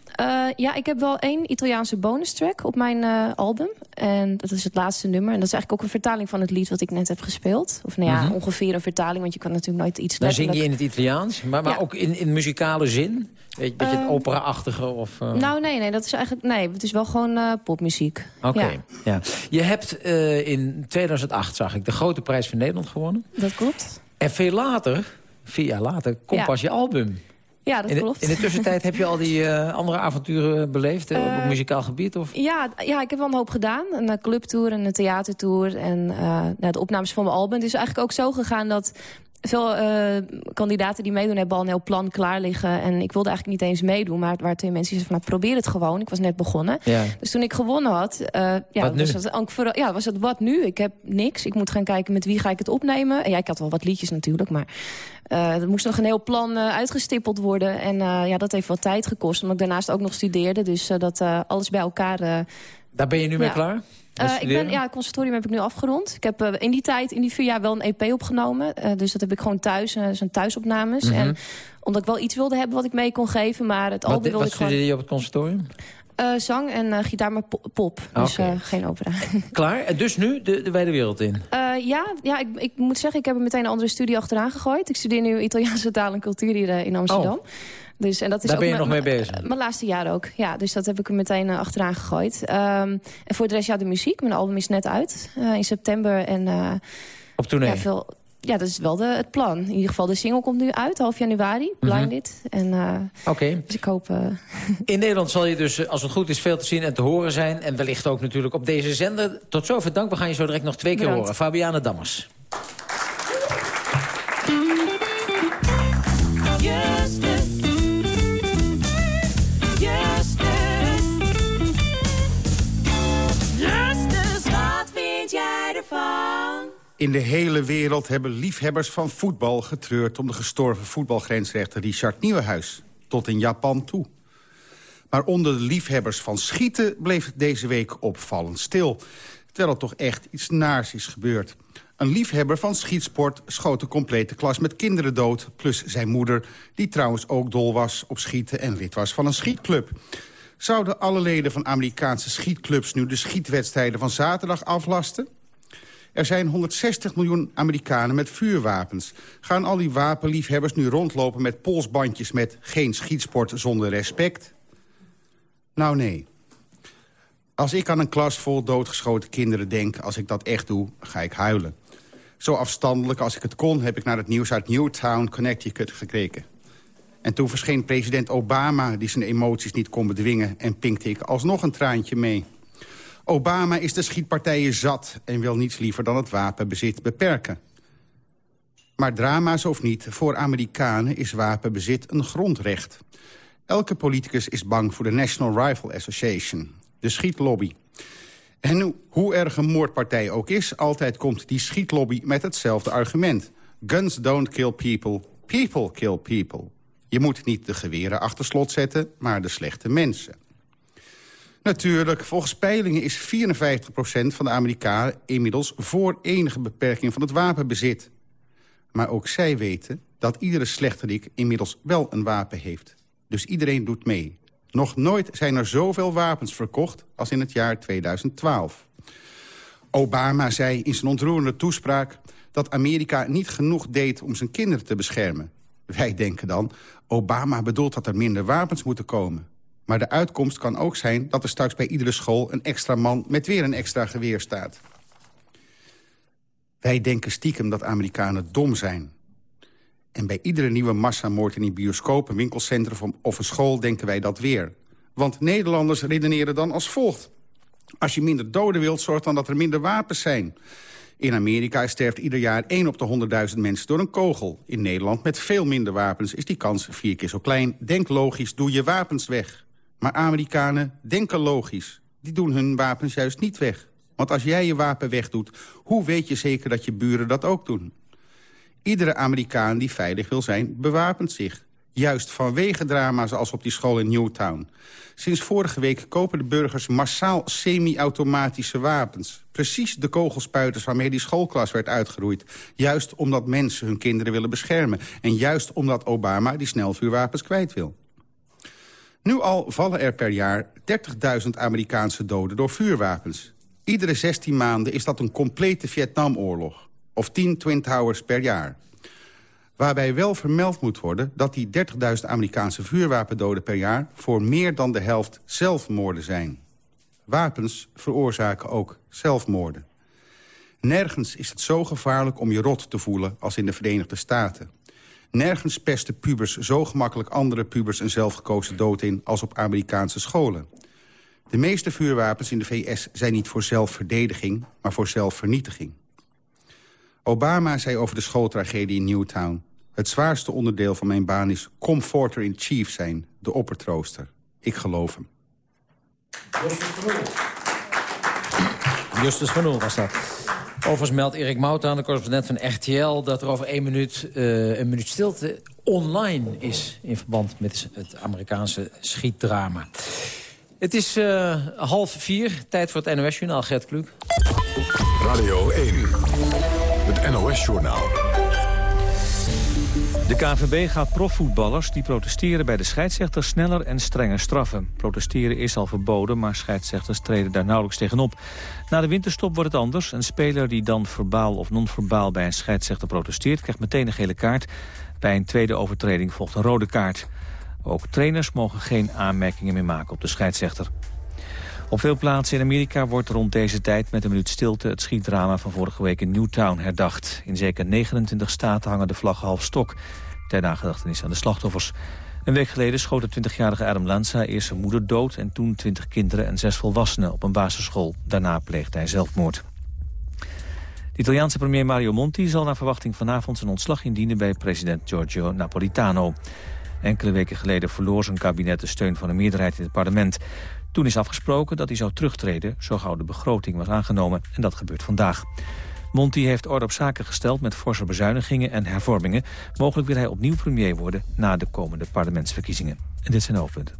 Ja, ik heb wel één Italiaanse bonus track op mijn album. En dat is het laatste nummer. En dat is eigenlijk ook een vertaling van het lied wat ik net heb gespeeld. Of nou ja, -hmm. ongeveer een vertaling, want je kan natuurlijk nooit iets Dan letterlijk... zing je in het Italiaans, maar, maar ja. ook in, in muzikale zin? Een beetje het opera-achtige? Of, Nou, nee, nee, dat is eigenlijk... Nee, het is wel gewoon popmuziek. muziek. Oké, Ja, ja. Je hebt eh, in 2008, zag ik, de Grote Prijs van Nederland gewonnen. dat klopt. En veel later, vier jaar later, komt Ja. pas je album. Ja, dat in, de, klopt. in de tussentijd heb je al die eh, andere avonturen beleefd eh, op het muzikaal gebied? Of? Ja, ja, ik heb wel een hoop gedaan. Een eh, clubtour en een theatertour. En eh, nou, de opnames van mijn album. Het is eigenlijk ook zo gegaan dat veel eh, kandidaten die meedoen... hebben al een heel plan klaar liggen. En ik wilde eigenlijk niet eens meedoen. Maar waren twee mensen zeiden van... Nou, probeer het gewoon. Ik was net begonnen. Ja. Dus toen ik gewonnen had... eh, ja? Was het, vooral- ja, was het wat nu? Ik heb niks. Ik moet gaan kijken met wie ga ik het opnemen. En ja, ik had wel wat liedjes natuurlijk, maar... eh, er moest nog een heel plan uitgestippeld worden. En eh, ja, dat heeft wat tijd gekost. Omdat ik daarnaast ook nog studeerde. Dus dat eh, alles bij elkaar... eh, Daar ben je nu mee Ja. klaar? Eh, ik ben, ja, het conservatorium heb ik nu afgerond. Ik heb eh, in die tijd, in die vier jaar, wel een EP opgenomen. Eh, dus dat heb ik gewoon thuis. eh zijn thuisopnames. Mhm. En omdat ik wel iets wilde hebben wat ik mee kon geven. Maar het Wat, album wilde wat ik gewoon... studeerde je op het conservatorium? zang en gitaar, maar po- pop. Dus Oké. eh, geen opera. [LAUGHS] Klaar? En dus nu de, de wijde wereld in? Ja, ja ik, ik moet zeggen, ik heb er meteen een andere studie achteraan gegooid. Ik studeer nu Italiaanse taal en cultuur hier in Amsterdam. Dus, en dat is Daar ook ben je nog mee bezig? Mijn laatste jaar ook, ja. Dus dat heb ik er meteen eh, achteraan gegooid. Ehm, en voor de rest, ja, de muziek. Mijn album is net uit eh, in september. En, eh, Op tournee? Ja, veel, ja, dat is wel de, het plan. In ieder geval, de single komt nu uit, half januari. Mhm. Blinded. En, eh, Oké. dus ik hoop... [LAUGHS] In Nederland zal je dus, als het goed is, veel te zien en te horen zijn. En wellicht ook natuurlijk op deze zender. Tot zover dank. We gaan je zo direct nog twee keer Bedankt. horen. Fabiane Dammers. In de hele wereld hebben liefhebbers van voetbal getreurd... om de gestorven voetbalgrensrechter Richard Nieuwenhuis. Tot in Japan toe. Maar onder de liefhebbers van schieten bleef deze week opvallend stil. Terwijl er toch echt iets naars is gebeurd. Een liefhebber van schietsport schoot een complete klas met kinderen dood... plus zijn moeder, die trouwens ook dol was op schieten... en lid was van een schietclub. Zouden alle leden van Amerikaanse schietclubs... nu de schietwedstrijden van zaterdag aflasten? Er zijn 160 miljoen Amerikanen met vuurwapens. Gaan al die wapenliefhebbers nu rondlopen met polsbandjes... met geen schietsport zonder respect? Nou, nee. Als ik aan een klas vol doodgeschoten kinderen denk... als ik dat echt doe, ga ik huilen. Zo afstandelijk als ik het kon... heb ik naar het nieuws uit Newtown, Connecticut gekeken. En toen verscheen president Obama... die zijn emoties niet kon bedwingen... en pinkte ik alsnog een traantje mee. Obama is de schietpartijen zat... en wil niets liever dan het wapenbezit beperken. Maar drama's of niet, voor Amerikanen is wapenbezit een grondrecht. Elke politicus is bang voor de National Rifle Association, de schietlobby. En hoe- erg een moordpartij ook is... altijd komt die schietlobby met hetzelfde argument. Guns don't kill people, people kill people. Je moet niet de geweren achter slot zetten, maar de slechte mensen. Natuurlijk, volgens peilingen is 54% van de Amerikanen... inmiddels voor enige beperking van het wapenbezit. Maar ook zij weten dat iedere slechterik inmiddels wel een wapen heeft. Dus iedereen doet mee. Nog nooit zijn er zoveel wapens verkocht als in het jaar 2012. Obama zei in zijn ontroerende toespraak... dat Amerika niet genoeg deed om zijn kinderen te beschermen. Wij denken dan, Obama bedoelt dat er minder wapens moeten komen. Maar de uitkomst kan ook zijn dat er straks bij iedere school... een extra man met weer een extra geweer staat. Wij denken stiekem dat Amerikanen dom zijn. En bij iedere nieuwe massamoord in een bioscoop, een winkelcentrum of een school denken wij dat weer. Want Nederlanders redeneren dan als volgt. Als je minder doden wilt, zorg dan dat er minder wapens zijn. In Amerika sterft ieder jaar 1 op de 100.000 mensen door een kogel. In Nederland met veel minder wapens is die kans vier keer zo klein. Denk logisch, doe je wapens weg. Maar Amerikanen denken logisch. Die doen hun wapens juist niet weg. Want als jij je wapen wegdoet, hoe weet je zeker dat je buren dat ook doen? Iedere Amerikaan die veilig wil zijn, bewapent zich. Juist vanwege drama's als op die school in Newtown. Sinds vorige week kopen de burgers massaal semi-automatische wapens. Precies de kogelspuiters waarmee die schoolklas werd uitgeroeid. Juist omdat mensen hun kinderen willen beschermen. En juist omdat Obama die snelvuurwapens kwijt wil. Nu al vallen er per jaar 30.000 Amerikaanse doden door vuurwapens. Iedere 16 maanden is dat een complete Vietnamoorlog. Of 10 Twin Towers per jaar. Waarbij wel vermeld moet worden dat die 30.000 Amerikaanse vuurwapendoden per jaar... voor meer dan de helft zelfmoorden zijn. Wapens veroorzaken ook zelfmoorden. Nergens is het zo gevaarlijk om je rot te voelen als in de Verenigde Staten. Nergens pesten pubers zo gemakkelijk andere pubers een zelfgekozen dood in... als op Amerikaanse scholen. De meeste vuurwapens in de VS zijn niet voor zelfverdediging, maar voor zelfvernietiging. Obama zei over de schooltragedie in Newtown... het zwaarste onderdeel van mijn baan is comforter in chief zijn, de oppertrooster. Ik geloof hem. Justus van Oel. Overigens meldt Erik Moutaan, de correspondent van RTL... dat er over één minuut uh, een minuut stilte online is... in verband met het Amerikaanse schietdrama. Het is uh, half vier, tijd voor het NOS-journaal. Gert Kluk. Radio 1, het NOS-journaal. De KNVB gaat profvoetballers die protesteren bij de scheidsrechter sneller en strenger straffen. Protesteren is al verboden, maar scheidsrechters treden daar nauwelijks tegenop. Na de winterstop wordt het anders. Een speler die dan verbaal of non-verbaal bij een scheidsrechter protesteert... krijgt meteen een gele kaart. Bij een tweede overtreding volgt een rode kaart. Ook trainers mogen geen aanmerkingen meer maken op de scheidsrechter. Op veel plaatsen in Amerika wordt rond deze tijd met een minuut stilte het schietdrama van vorige week in Newtown herdacht. In zeker 29 staten hangen de vlaggen half stok ter nagedachtenis aan de slachtoffers. Een week geleden schoot de 20-jarige Adam Lanza eerst zijn moeder dood... en toen 20 kinderen en zes volwassenen op een basisschool. Daarna pleegde hij zelfmoord. De Italiaanse premier Mario Monti zal naar verwachting vanavond zijn ontslag indienen bij president Giorgio Napolitano. Enkele weken geleden verloor zijn kabinet de steun van een meerderheid in het parlement. Toen is afgesproken dat hij zou terugtreden zo gauw de begroting was aangenomen. En dat gebeurt vandaag. Monti heeft orde op zaken gesteld met forse bezuinigingen en hervormingen. Mogelijk wil hij opnieuw premier worden na de komende parlementsverkiezingen. En dit zijn de hoofdpunten.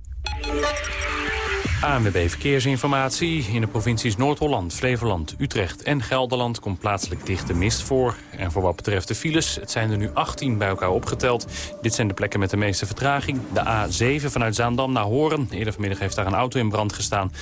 ANWB Verkeersinformatie. In de provincies Noord-Holland, Flevoland, Utrecht en Gelderland... komt plaatselijk dichte mist voor. En voor wat betreft de files, het zijn er nu 18 bij elkaar opgeteld. Dit zijn de plekken met de meeste vertraging. De A7 vanuit Zaandam naar Horen. Eerder vanmiddag heeft daar een auto in brand gestaan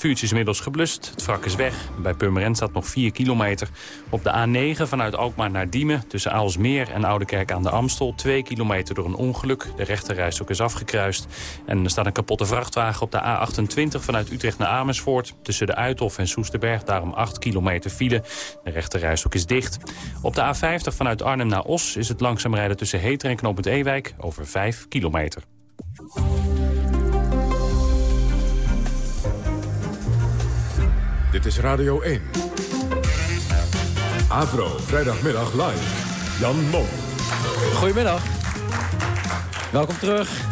vuurtje is inmiddels geblust. Het wrak is weg. Bij Purmerend staat nog 4 kilometer. Op de A9 vanuit Alkmaar naar Diemen... tussen Aalsmeer en Oudekerk aan de Amstel... 2 kilometer door een ongeluk. De rechterrijstok is afgekruist. En er staat een kapotte vrachtwagen op de A28 vanuit Utrecht naar Amersfoort. Tussen de Uithof en Soesterberg daarom 8 kilometer file. De rechterrijstok is dicht. Op de A50 vanuit Arnhem naar Os is het langzaam rijden tussen Heter en Knoop Ewijk... over 5 kilometer. Dit is Radio 1. Avro, vrijdagmiddag live. Jan Mom. Goedemiddag. Welkom terug.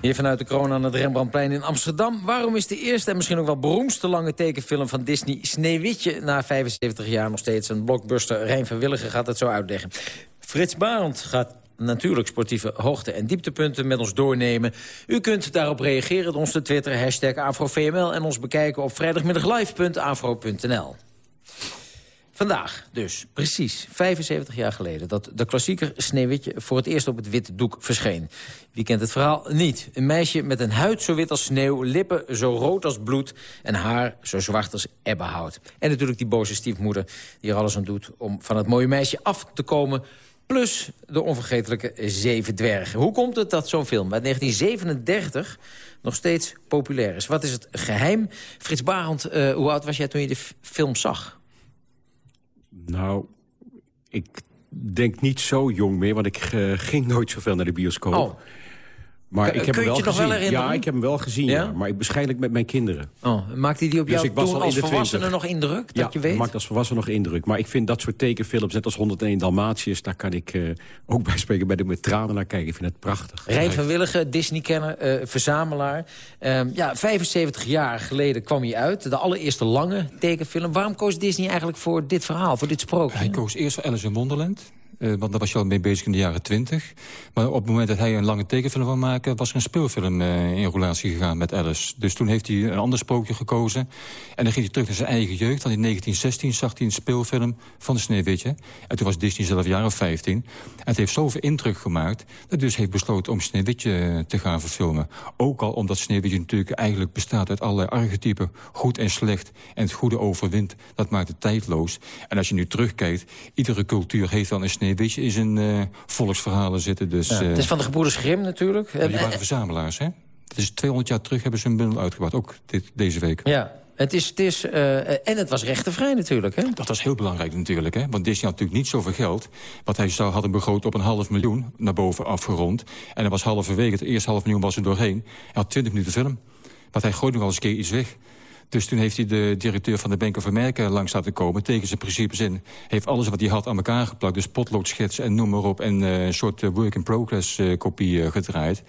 Hier vanuit de kroon aan het Rembrandtplein in Amsterdam. Waarom is de eerste en misschien ook wel beroemdste lange tekenfilm van Disney... Sneeuwwitje na 75 jaar nog steeds een blockbuster? Rijn van Willigen gaat het zo uitleggen. Frits Barend gaat natuurlijk sportieve hoogte- en dieptepunten met ons doornemen. U kunt daarop reageren ons te Twitter, hashtag AfroVML... en ons bekijken op vrijdagmiddaglive.afro.nl. Vandaag dus, precies 75 jaar geleden... dat de klassieker Sneeuwwitje voor het eerst op het witte doek verscheen. Wie kent het verhaal niet? Een meisje met een huid zo wit als sneeuw... lippen zo rood als bloed en haar zo zwart als ebbenhout. En natuurlijk die boze stiefmoeder die er alles aan doet... om van het mooie meisje af te komen plus de onvergetelijke Zeven Dwergen. Hoe komt het dat zo'n film uit 1937 nog steeds populair is? Wat is het geheim? Frits Barend, uh, hoe oud was jij toen je de film zag? Nou, ik denk niet zo jong meer, want ik uh, ging nooit zoveel naar de bioscoop. Oh. Maar ik heb hem wel gezien. Wel ja, ik heb hem wel gezien. Ja? Maar ik waarschijnlijk met mijn kinderen. Oh, maakte die op dus jou toen als volwassene nog indruk? Dat ja, je weet? maakt als volwassene nog indruk. Maar ik vind dat soort tekenfilms, net als 101 Dalmatiërs... daar kan ik uh, ook [LAUGHS] bij spreken bij de met tranen naar kijken. Ik vind het prachtig. Rijn van Willigen, Disney-kenner, uh, verzamelaar. Uh, ja, 75 jaar geleden kwam hij uit. De allereerste lange tekenfilm. Waarom koos Disney eigenlijk voor dit verhaal, voor dit sprookje? Hij koos eerst voor Alice in Wonderland. Uh, want daar was je al mee bezig in de jaren twintig. Maar op het moment dat hij een lange tekenfilm wil maken... was er een speelfilm uh, in relatie gegaan met Alice. Dus toen heeft hij een ander sprookje gekozen. En dan ging hij terug naar zijn eigen jeugd. Want in 1916 zag hij een speelfilm van de Sneeuwwitje. En toen was Disney zelf jaar of 15. En het heeft zoveel indruk gemaakt... dat hij dus heeft besloten om Sneeuwwitje eh, te gaan verfilmen. Ook al omdat Sneeuwwitje natuurlijk eigenlijk bestaat uit allerlei archetypen. Goed en slecht. En het goede overwint. Dat maakt het tijdloos. En als je nu terugkijkt... iedere cultuur heeft wel een Sneeuwwitje beetje in zijn uh, volksverhalen zitten. Dus, ja, het is van de gebroeders Grim natuurlijk. die waren verzamelaars, hè? Het is 200 jaar terug hebben ze een bundel uitgebracht, ook dit, deze week. Ja, het is, het is, uh, en het was rechtenvrij natuurlijk, hè? Dat was heel belangrijk natuurlijk, hè? Want Disney had natuurlijk niet zoveel geld. Wat hij zou hadden begroot op een half miljoen, naar boven afgerond. En dat was halverwege, het eerste half miljoen was er doorheen. Hij had 20 minuten film. Want hij gooit nog wel eens een keer iets weg. Dus toen heeft hij de directeur van de Bank of America langs laten komen... tegen zijn principes in. Heeft alles wat hij had aan elkaar geplakt. Dus potloodschets en noem maar op. En uh, een soort work-in-progress uh, kopie uh, gedraaid.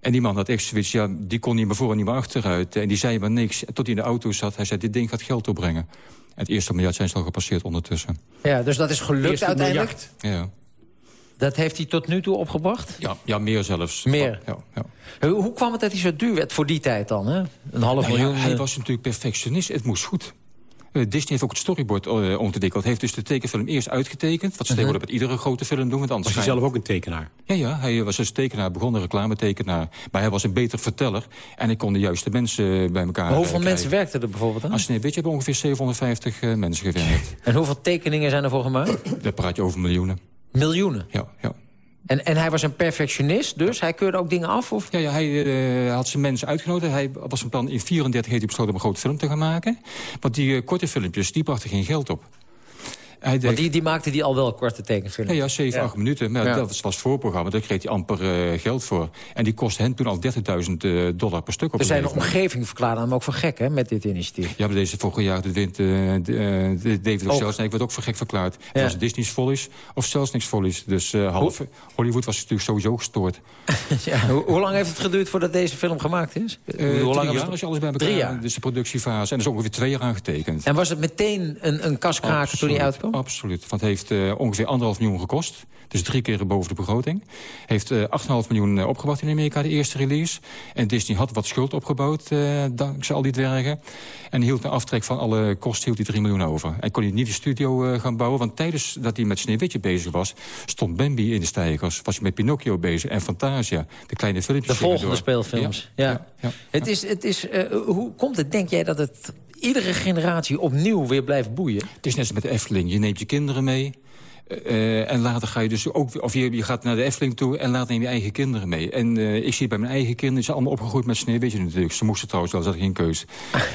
En die man had echt zoiets, ja, die kon niet meer voor en niet meer achteruit. En die zei maar niks. Tot hij in de auto zat, hij zei, dit ding gaat geld opbrengen. En het eerste miljard zijn ze al gepasseerd ondertussen. Ja, dus dat is gelukt uiteindelijk? Miljard. Ja. Dat heeft hij tot nu toe opgebracht? Ja, ja meer zelfs. Meer? Ja, ja. Hoe, kwam het dat hij zo duur werd voor die tijd dan? Hè? Een half nou, miljoen? Ja, hij was natuurlijk perfectionist. Het moest goed. Uh, Disney heeft ook het storyboard uh, ontwikkeld. heeft dus de tekenfilm eerst uitgetekend. Wat ze tegenwoordig uh -huh. met iedere grote film doen. Want anders was hij zelf ook een tekenaar? Ja, ja, hij was als tekenaar, begon een reclametekenaar. Maar hij was een beter verteller. En hij kon de juiste mensen bij elkaar maar Hoeveel mensen werkten er bijvoorbeeld aan? Als Sneeuwwitje hebben ongeveer 750 mensen gewerkt. en hoeveel tekeningen zijn er voor gemaakt? Daar praat je over miljoenen. Miljoenen? Ja, ja. En, en hij was een perfectionist, dus hij keurde ook dingen af? Of? Ja, ja hij uh, had zijn mensen uitgenodigd. Hij was een plan in 34 heeft hij besloten om een grote film te gaan maken. Want die uh, korte filmpjes, die brachten geen geld op. Hij maar die, die maakte die al wel korte tekenfilms? Ja, ja 7, 8 minuten. Maar ja. dat was voorprogramma, daar kreeg hij amper uh, geld voor. En die kostte hen toen al 30.000 dollar per stuk op. Dus zijn omgeving verklaarde hem ook voor gek, hè, met dit initiatief? Ja, maar deze vorig jaar de wind, de, de David of Selznick werd ook voor gek verklaard. Het ja. was Disney's follies of Selznick's follies. Dus uh, half Hollywood was natuurlijk sowieso gestoord. [LAUGHS] ja, hoe, hoe, lang heeft het geduurd voordat deze film gemaakt is? Uh, hoe lang jaar, als je alles bij elkaar... Drie jaar? Dus de productiefase. En er is ongeveer twee jaar aangetekend. En was het meteen een, een kaskraker toen hij uitkwam? Absoluut, want het heeft uh, ongeveer anderhalf miljoen gekost. Dus drie keer boven de begroting. Heeft uh, 8,5 miljoen uh, opgebracht in Amerika, de eerste release. En Disney had wat schuld opgebouwd, uh, dankzij al die dwergen. En hield een aftrek van alle kosten hield hij 3 miljoen over. En kon hij niet de studio uh, gaan bouwen. Want tijdens dat hij met Sneeuwwitje bezig was... stond Bambi in de stijgers. Was hij met Pinocchio bezig. En Fantasia, de kleine filmpjes. De volgende door. speelfilms, ja. ja. ja, ja. Het is, het is, hoe komt het, denk jij, dat het iedere generatie opnieuw weer blijft boeien? Het is net als met de Efteling. Je neemt je kinderen mee. Uh, en later ga je dus ook... Of je, je gaat naar de Efteling toe en laat neem je eigen kinderen mee. En uh, ik zie bij mijn eigen kinderen... ze zijn allemaal opgegroeid met Sneeuwwitje natuurlijk. Ze moesten trouwens wel, ze hadden geen keus.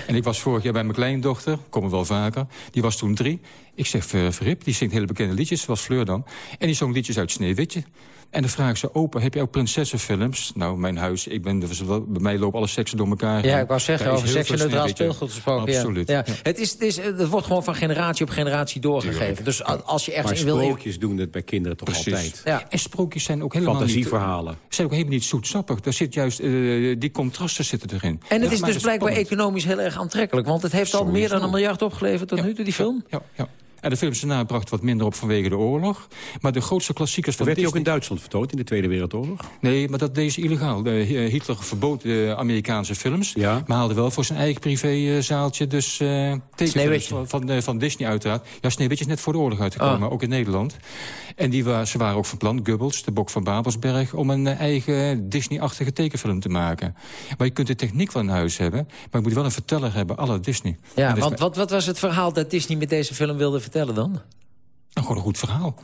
en ik was vorig jaar bij mijn kleindochter, kom er wel vaker. Die was toen drie. Ik zeg, Verrip, die zingt hele bekende liedjes, zoals Fleur dan. En die zong liedjes uit Sneeuwwitje. En dan vraag ik ze, opa, heb je ook prinsessenfilms? Nou, mijn huis, ik ben, bij mij lopen alle seksen door elkaar. Ja, ik wou zeggen, over seksueel speelgoed gesproken. Absoluut. Ja. Ja. Het, is, het, is, het wordt gewoon van generatie op generatie doorgegeven. Tuurlijk. Dus als je ergens wil... sprookjes doen het bij kinderen toch Precies. altijd. Ja. En sprookjes zijn ook helemaal Fantasieverhalen. niet... zijn ook helemaal niet zoetsappig. Daar zit juist, uh, die contrasten zitten erin. En het ja, is dus blijkbaar spannend. economisch heel erg aantrekkelijk. Want het heeft al Sowieso. meer dan een miljard opgeleverd tot nu toe, die film. ja. ja. En de films daarna bracht wat minder op vanwege de oorlog. Maar de grootste klassiekers van werd Disney... hij ook in Duitsland vertoond in de Tweede Wereldoorlog? Nee, maar dat deed ze illegaal. Hitler verbood de Amerikaanse films. Ja. Maar haalde wel voor zijn eigen privézaaltje dus uh, tekenfilms van, van, van, Disney uiteraard. Ja, Sneeuwwitje is net voor de oorlog uitgekomen, oh. ook in Nederland. En die wa ze waren ook van plan, Goebbels, de bok van Babelsberg... om een eigen Disney-achtige tekenfilm te maken. Maar je kunt de techniek van een huis hebben... maar je moet wel een verteller hebben, alle Disney. Ja, want wat, wat was het verhaal dat Disney met deze film wilde vertellen dan? Nou, gewoon een goed verhaal.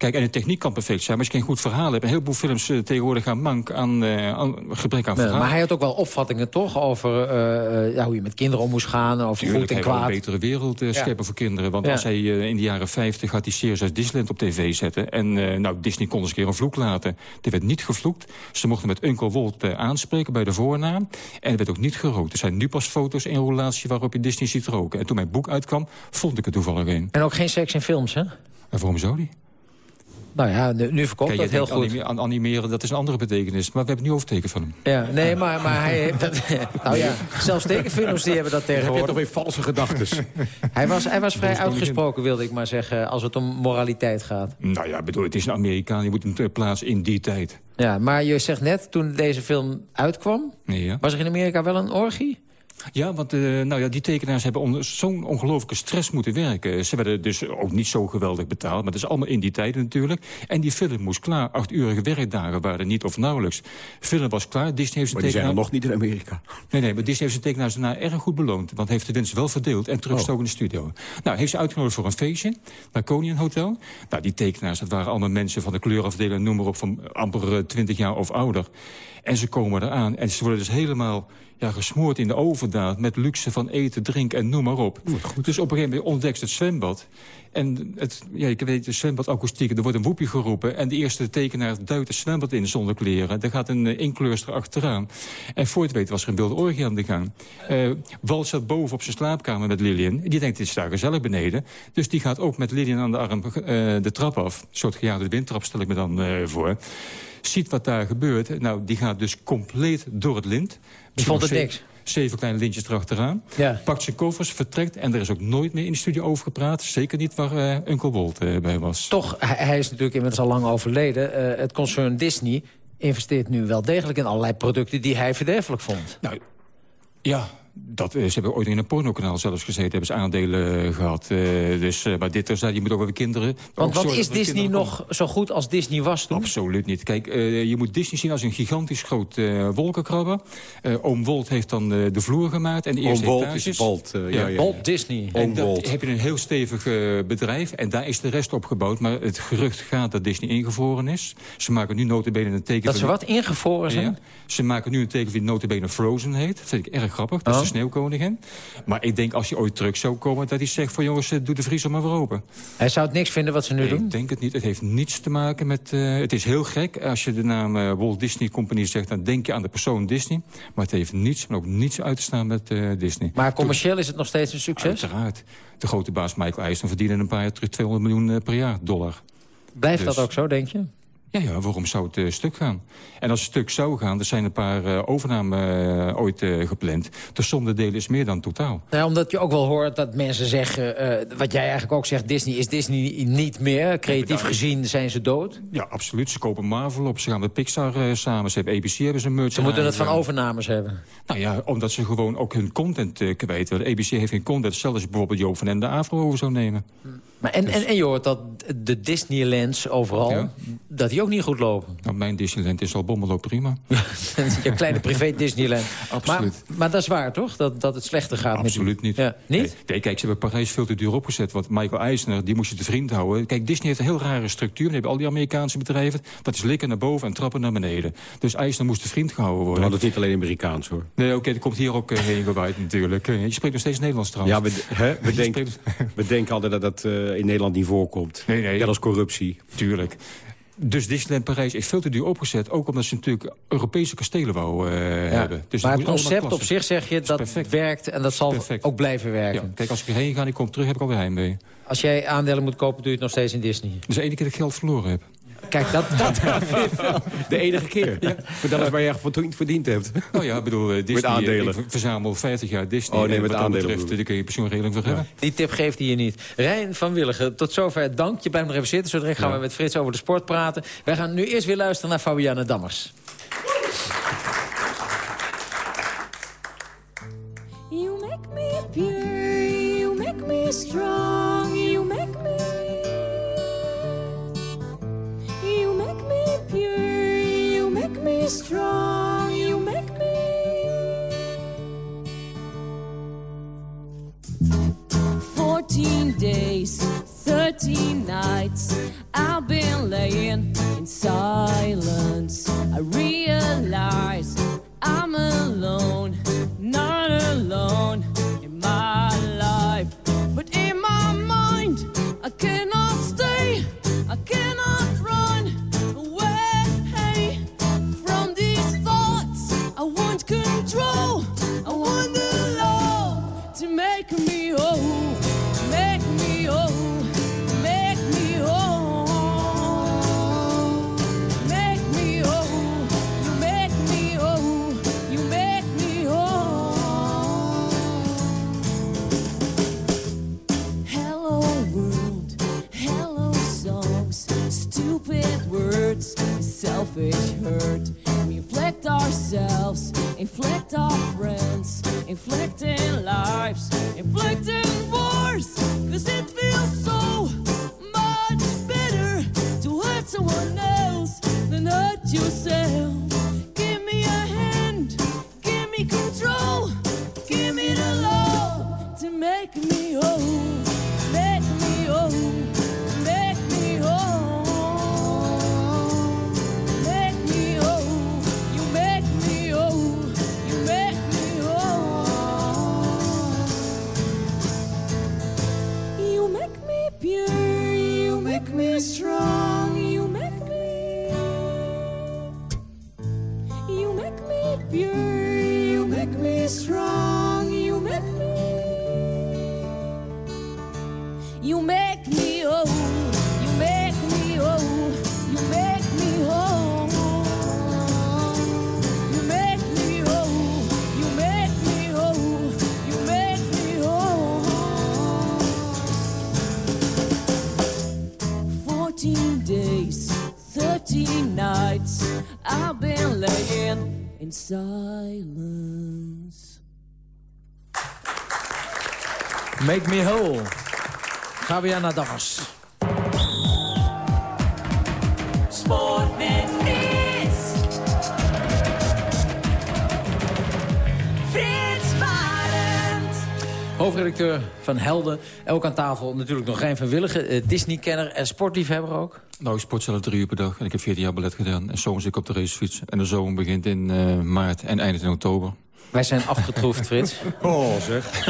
Kijk, en de techniek kan perfect zijn, maar als je geen goed verhaal hebt... een heleboel films uh, tegenwoordig gaan mank aan, uh, aan gebrek aan nee, verhaal. Maar hij had ook wel opvattingen, toch? Over uh, ja, hoe je met kinderen om moest gaan, over Tuurlijk, goed en kwaad. een betere wereld scheppen voor kinderen. Want ja. als hij in de jaren 50 gaat die series uit Disneyland op tv zetten... en nou, Disney kon eens een keer een vloek laten. Er werd niet gevloekt. Ze mochten met Uncle Walt aanspreken bij de voornaam. En er werd ook niet gerookt. Er zijn nu pas foto's in relatie waarop je Disney ziet roken. En toen mijn boek uitkwam, vond ik er toevallig een. En ook geen seks in films, hè? En waarom zou die? Nou ja, nu, nu verkoopt Kijk, dat heel goed. Animeren, dat is een andere betekenis. Maar we hebben nu over tekenfilm. Ja, nee, maar, maar hij heeft dat... [LAUGHS] nou ja, zelfs tekenfilms die hebben dat tegenwoordig. Heb je toch weer valse gedachten? [LAUGHS] hij, was, hij was vrij uitgesproken, wilde ik maar zeggen, als het om moraliteit gaat. Nou ja, bedoel, het is een Amerikaan, je moet hem plaatsen in die tijd. Ja, maar je zegt net, toen deze film uitkwam... Ja. was er in Amerika wel een orgie? Ja, want uh, nou ja, die tekenaars hebben onder zo'n ongelooflijke stress moeten werken. Ze werden dus ook niet zo geweldig betaald, maar dat is allemaal in die tijden natuurlijk. En die film moest klaar. Achtuurige werkdagen waren niet of nauwelijks. film was klaar. Disney heeft maar die zijn er nog niet in Amerika. Nee, nee, maar Disney heeft zijn tekenaars daarna erg goed beloond. Want heeft de winst wel verdeeld en teruggestoken oh. in de studio. Nou, heeft ze uitgenodigd voor een feestje. Marconian Hotel. Nou, die tekenaars, dat waren allemaal mensen van de kleurafdeling, noem maar op, van amper 20 jaar of ouder. En ze komen eraan en ze worden dus helemaal ja, gesmoord in de overdaad... met luxe van eten, drinken en noem maar op. Dus op een gegeven moment ontdekt het zwembad. En het, ja, ik weet de zwembad akoestiek, er wordt een woepje geroepen... en de eerste tekenaar duikt het zwembad in zonder kleren. Er gaat een uh, inkleurster achteraan. En voor het weten was er een wilde orgie aan de gang. Uh, Wal zat boven op zijn slaapkamer met Lilian. Die denkt, dit is daar gezellig beneden. Dus die gaat ook met Lilian aan de arm uh, de trap af. Een soort gejaagde windtrap stel ik me dan voor ziet wat daar gebeurt. Nou, die gaat dus compleet door het lint. Die vond het niks? Zeven kleine lintjes erachteraan. Ja. Pakt zijn koffers, vertrekt. En er is ook nooit meer in de studio over gepraat. Zeker niet waar uh, Uncle Bolt uh, bij was. Toch, hij, is natuurlijk inmiddels al lang overleden. Uh, het concern Disney investeert nu wel degelijk in allerlei producten... die hij verderfelijk vond. Nou, ja, dat, ze hebben ooit in een pornokanaal zelfs gezeten, hebben ze aandelen eh, gehad. Uh, dus, uh, maar dit is je moet ook weer kinderen... Want wat is Disney nog zo goed als Disney was toen? Absoluut niet. Kijk, je moet Disney zien als een gigantisch groot wolkenkrabber. Oom Wolt heeft dan de vloer gemaakt en de eerste Oom Wolt is ja, ja, Disney. En dan heb je een heel stevig bedrijf en daar is de rest opgebouwd. Maar het gerucht gaat dat Disney ingevroren is. Ze maken nu notabene een teken... Dat ze wat ingevroren zijn? Ze maken nu een teken die notabene Frozen heet. Dat vind ik erg grappig. Oh. Dus sneeuwkoningin. Maar ik denk als je ooit terug zou komen... dat hij zegt van jongens, eh, doe de vriezer maar weer open. Hij zou het niks vinden wat ze nu doen? Ik denk het niet. Het heeft niets te maken met... Uh, het is heel gek. Als je de naam uh, Walt Disney Company zegt... dan denk je aan de persoon Disney. Maar het heeft niets, maar ook niets uit te staan met uh, Disney. Maar commercieel is het nog steeds een succes? Uiteraard. De grote baas Michael Eisner verdiende een paar jaar terug 200 miljoen per jaar dollar. Blijft dat dus- ook zo, denk je? Ja, ja, waarom zou het uh, stuk gaan? En als het stuk zou gaan, er zijn een paar uh, overnamen uh, ooit gepland. De som de delen is meer dan totaal. Nou, omdat je ook wel hoort dat mensen zeggen... wat jij eigenlijk ook zegt, Disney is Disney niet meer. Creatief gezien zijn ze dood. Ja, absoluut. Ze kopen Marvel op, ze gaan met Pixar samen. Ze hebben ABC, hebben ze merch. Ze moeten het van overnames hebben. Nou ja, omdat ze gewoon ook hun content kwijt willen. ABC heeft geen content. Je bijvoorbeeld Joop van en de Afro over zou nemen. Maar en, dus- en, en je hoort dat de Disneylands overal... Ja? dat die ook niet goed lopen. Nou, mijn Disneyland is al bommelo prima. [LAUGHS] Je kleine privé Disneyland. [LAUGHS] Absoluut. Maar, maar, dat is waar, toch? Dat, dat het slechter gaat Absoluut met niet. Ja, niet? Nee, kijk, ze hebben Parijs veel te duur opgezet. Want Michael Eisner, die moest je te vriend houden. Kijk, Disney heeft een heel rare structuur. Die hebben al die Amerikaanse bedrijven. Dat is likken naar boven en trappen naar beneden. Dus Eisner moest te vriend gehouden worden. Maar dat is niet alleen Amerikaans, hoor. Nee, oké, okay, dat komt hier ook uh, heen gewaaid natuurlijk. Uh, je spreekt nog steeds Nederlands trouwens. Ja, we, hè, we, [LAUGHS] denken, we denken altijd dat dat uh, in Nederland niet voorkomt. Nee, nee. Dat is corruptie. Tuurlijk. Dus Disneyland Parijs is veel te duur opgezet. Ook omdat ze natuurlijk Europese kastelen wou uh, hebben. Dus maar het concept op zich zeg je, dat, werkt en dat zal perfect. ook blijven werken. Ja. Kijk, als ik erheen ga en ik kom terug, heb ik alweer heimwee. Als jij aandelen moet kopen, doe je het nog steeds in Disney? Dus de ene keer dat ik geld verloren heb. Kijk, dat, dat [LAUGHS] De enige keer. Ja. Dat is waar je echt verdiend hebt. Nou ja, ik bedoel, uh, Disney, aandelen. Ik verzamel 50 jaar Disney. Oh nee, met aandelen. betreft, daar kun je pensioenregeling voor hebben. Die tip geeft hij je niet. Rijn van Willigen, tot zover dank. Je blijft nog even zitten. Zo gaan we met Frits over de sport praten. Wij gaan nu eerst weer luisteren naar Fabiana Dammers. You make me pure, you make me strong, strong you make me you make me pure. Make me whole. Fabiana Dammers. Sport met Frits. Frits Barend. Hoofdredacteur van Helden. Ook aan tafel natuurlijk nog geen vrijwillige. eh, Disney-kenner en sportliefhebber ook. Nou, ik sport zelf drie uur per dag en ik heb 14 jaar ballet gedaan. En soms zit ik op de racefiets. En de zomer begint in eh, maart en eindigt in oktober. Wij zijn afgetroefd, Frits. Oh, zeg.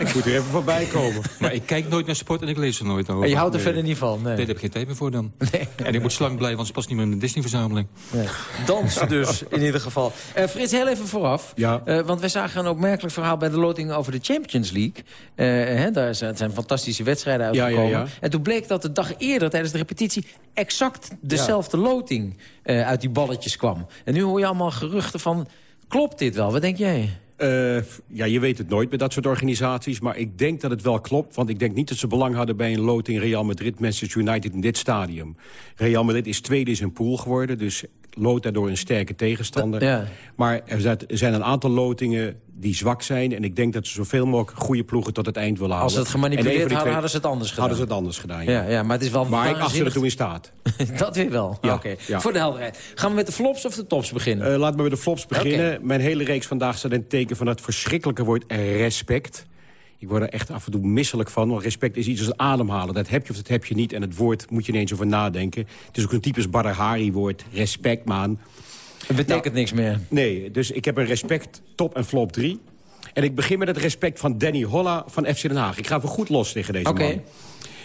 ik moet er even voorbij komen. Maar ik kijk nooit naar sport en ik lees er nooit over. En je houdt er Nee. verder niet van? Nee. Nee, daar heb ik geen tijd meer voor dan. [LAUGHS] En ik moet slang blijven, want het past niet meer in de Disney-verzameling. Nee. Dansen dus, in ieder geval. Eh, Frits, heel even vooraf. Ja. Eh, want wij zagen een opmerkelijk verhaal bij de loting over de Champions League. Eh, hè, daar zijn, zijn fantastische wedstrijden uitgekomen. ja, ja. En toen bleek dat de dag eerder tijdens de repetitie... exact dezelfde loting eh, uit die balletjes kwam. En nu hoor je allemaal geruchten van... klopt dit wel? Wat denk jij? Eh, ja, je weet het nooit met dat soort organisaties. Maar ik denk dat het wel klopt. Want ik denk niet dat ze belang hadden bij een loting Real Madrid, Manchester United in dit stadium. Real Madrid is tweede in zijn pool geworden. Dus lood daardoor een sterke tegenstander. Ja. Maar er zijn- een aantal lotingen die zwak zijn. En ik denk dat ze zoveel mogelijk goede ploegen tot het eind willen halen. Als ze het gemanipuleerd hadden, twee- hadden ze het anders gedaan. Hadden ze het anders gedaan, ja. Ja, ja, maar het is wel Maar ik acht ze waanzinnig- ertoe in staat. [LAUGHS] dat weer wel. Ja, Oké, ja. voor de helderheid. Gaan we met de flops of de tops beginnen? Eh, laat me met de flops beginnen. Mijn hele reeks vandaag staat in het teken van het verschrikkelijke woord respect. Ik word er echt af en toe misselijk van. Want respect is iets als ademhalen. Dat heb je of dat heb je niet. En het woord moet je ineens over nadenken. Het is ook een typisch Badr woord. Respect, man. Het betekent niks meer. Nee, dus ik heb een respect top en flop 3. En ik begin met het respect van Danny Holla van FC Den Haag. Ik ga even goed los tegen deze Oké. man.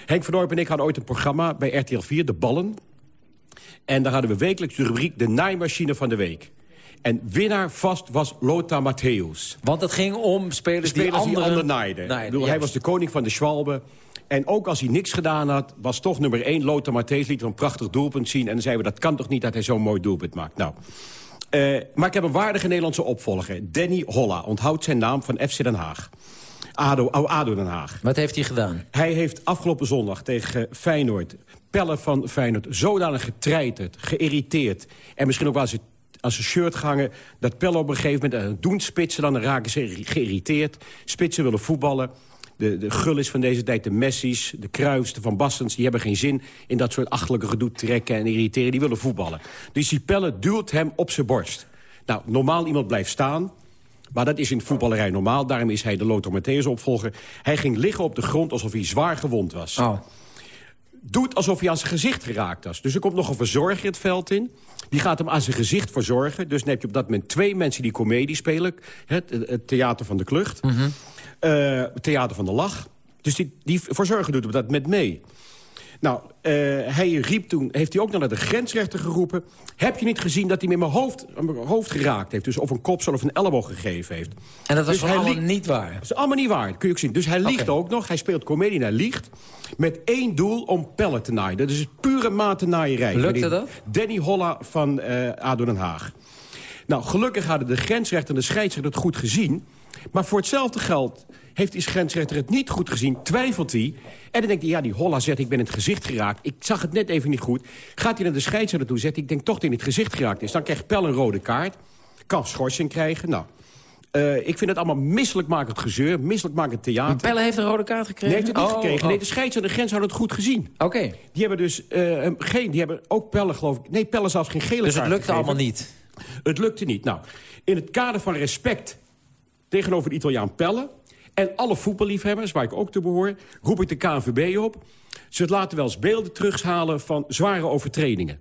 Henk van Dorp en ik hadden ooit een programma bij RTL 4, De Ballen. En daar hadden we wekelijks de rubriek De naaimachine van de week. En winnaar vast was Lothar Matthäus. Want het ging om spelers, die anderen anderen naaiden. Bedoel, hij was de koning van de Schwalbe. En ook als hij niks gedaan had, was toch nummer 1 Lothar Matthäus... liet er een prachtig doelpunt zien. En dan zeiden we, dat kan toch niet dat hij zo'n mooi doelpunt maakt. Nou, eh, maar ik heb een waardige Nederlandse opvolger. Danny Holla, onthoudt zijn naam van FC Den Haag. ADO, oh, ADO Den Haag. Wat heeft hij gedaan? Hij heeft afgelopen zondag tegen Feyenoord... pellen van Feyenoord zodanig getreiterd, geïrriteerd... en misschien ook wel als, als een shirt gehangen... dat pellen op een gegeven moment... en dat doen spitsen dan, raken ze geïrriteerd. Spitsen willen voetballen. De, de gullis van deze tijd, de Messi's, de Cruijffs, de Van Bastens... die hebben geen zin in dat soort achtelijke gedoe trekken en irriteren. Die willen voetballen. Dus die pellen duwt hem op zijn borst. Nou, normaal iemand blijft staan... Maar dat is in voetballerij normaal. Daarom is hij de Lothar Matthäus opvolger. Hij ging liggen op de grond alsof hij zwaar gewond was. Oh. Doet alsof hij aan zijn gezicht geraakt was. Dus er komt nog een verzorger het veld in. Die gaat hem aan zijn gezicht verzorgen. Dus dan heb je op dat moment twee mensen die comedie spelen. Het, het theater van de klucht. Het theater van de lach. Dus die, die verzorger doet op dat moment mee. Nou, eh, hij riep toen, heeft hij ook naar de grensrechter geroepen... heb je niet gezien dat hij met mijn hoofd, mijn hoofd geraakt heeft? Dus of een kopsel of een elleboog gegeven heeft. En dat was Dus allemaal niet waar? Dat is allemaal niet waar, dat kun je ook zien. Dus hij liegt ook nog, hij speelt comedie en hij liegt... met één doel om pellen te naaien. Dat is pure matennaaierij. Lukte dat? Danny Holla van eh ADO Den Haag. Nou, gelukkig hadden de grensrechter en de scheidsrechter het goed gezien... maar voor hetzelfde geld heeft die grensrechter het niet goed gezien... twijfelt hij en dan denkt hij, ja, die Holla zegt, ik ben in het gezicht geraakt. Ik zag het net even niet goed. Gaat hij naar de scheidsrechter toe, zegt hij, ik denk toch dat hij in het gezicht geraakt is. Dan krijgt Pel een rode kaart, kan schorsing krijgen. Nou, eh, ik vind het allemaal misselijkmakend gezeur, misselijkmakend theater. Pelle heeft een rode kaart gekregen? Nee, heeft het niet Oh, gekregen. oh. Nee, de scheidsrechter en de grens hadden het goed gezien. Oké. Die hebben dus eh, geen, die hebben ook Pelle, geloof ik... Nee, Pelle zelfs geen gele Dus het kaart lukte gegeven. allemaal niet? Het lukte niet. Nou, in het kader van respect tegenover de Italiaan Pelle... en alle voetballiefhebbers, waar ik ook toe behoor... roep ik de KNVB op. Ze laten wel eens beelden terughalen van zware overtredingen.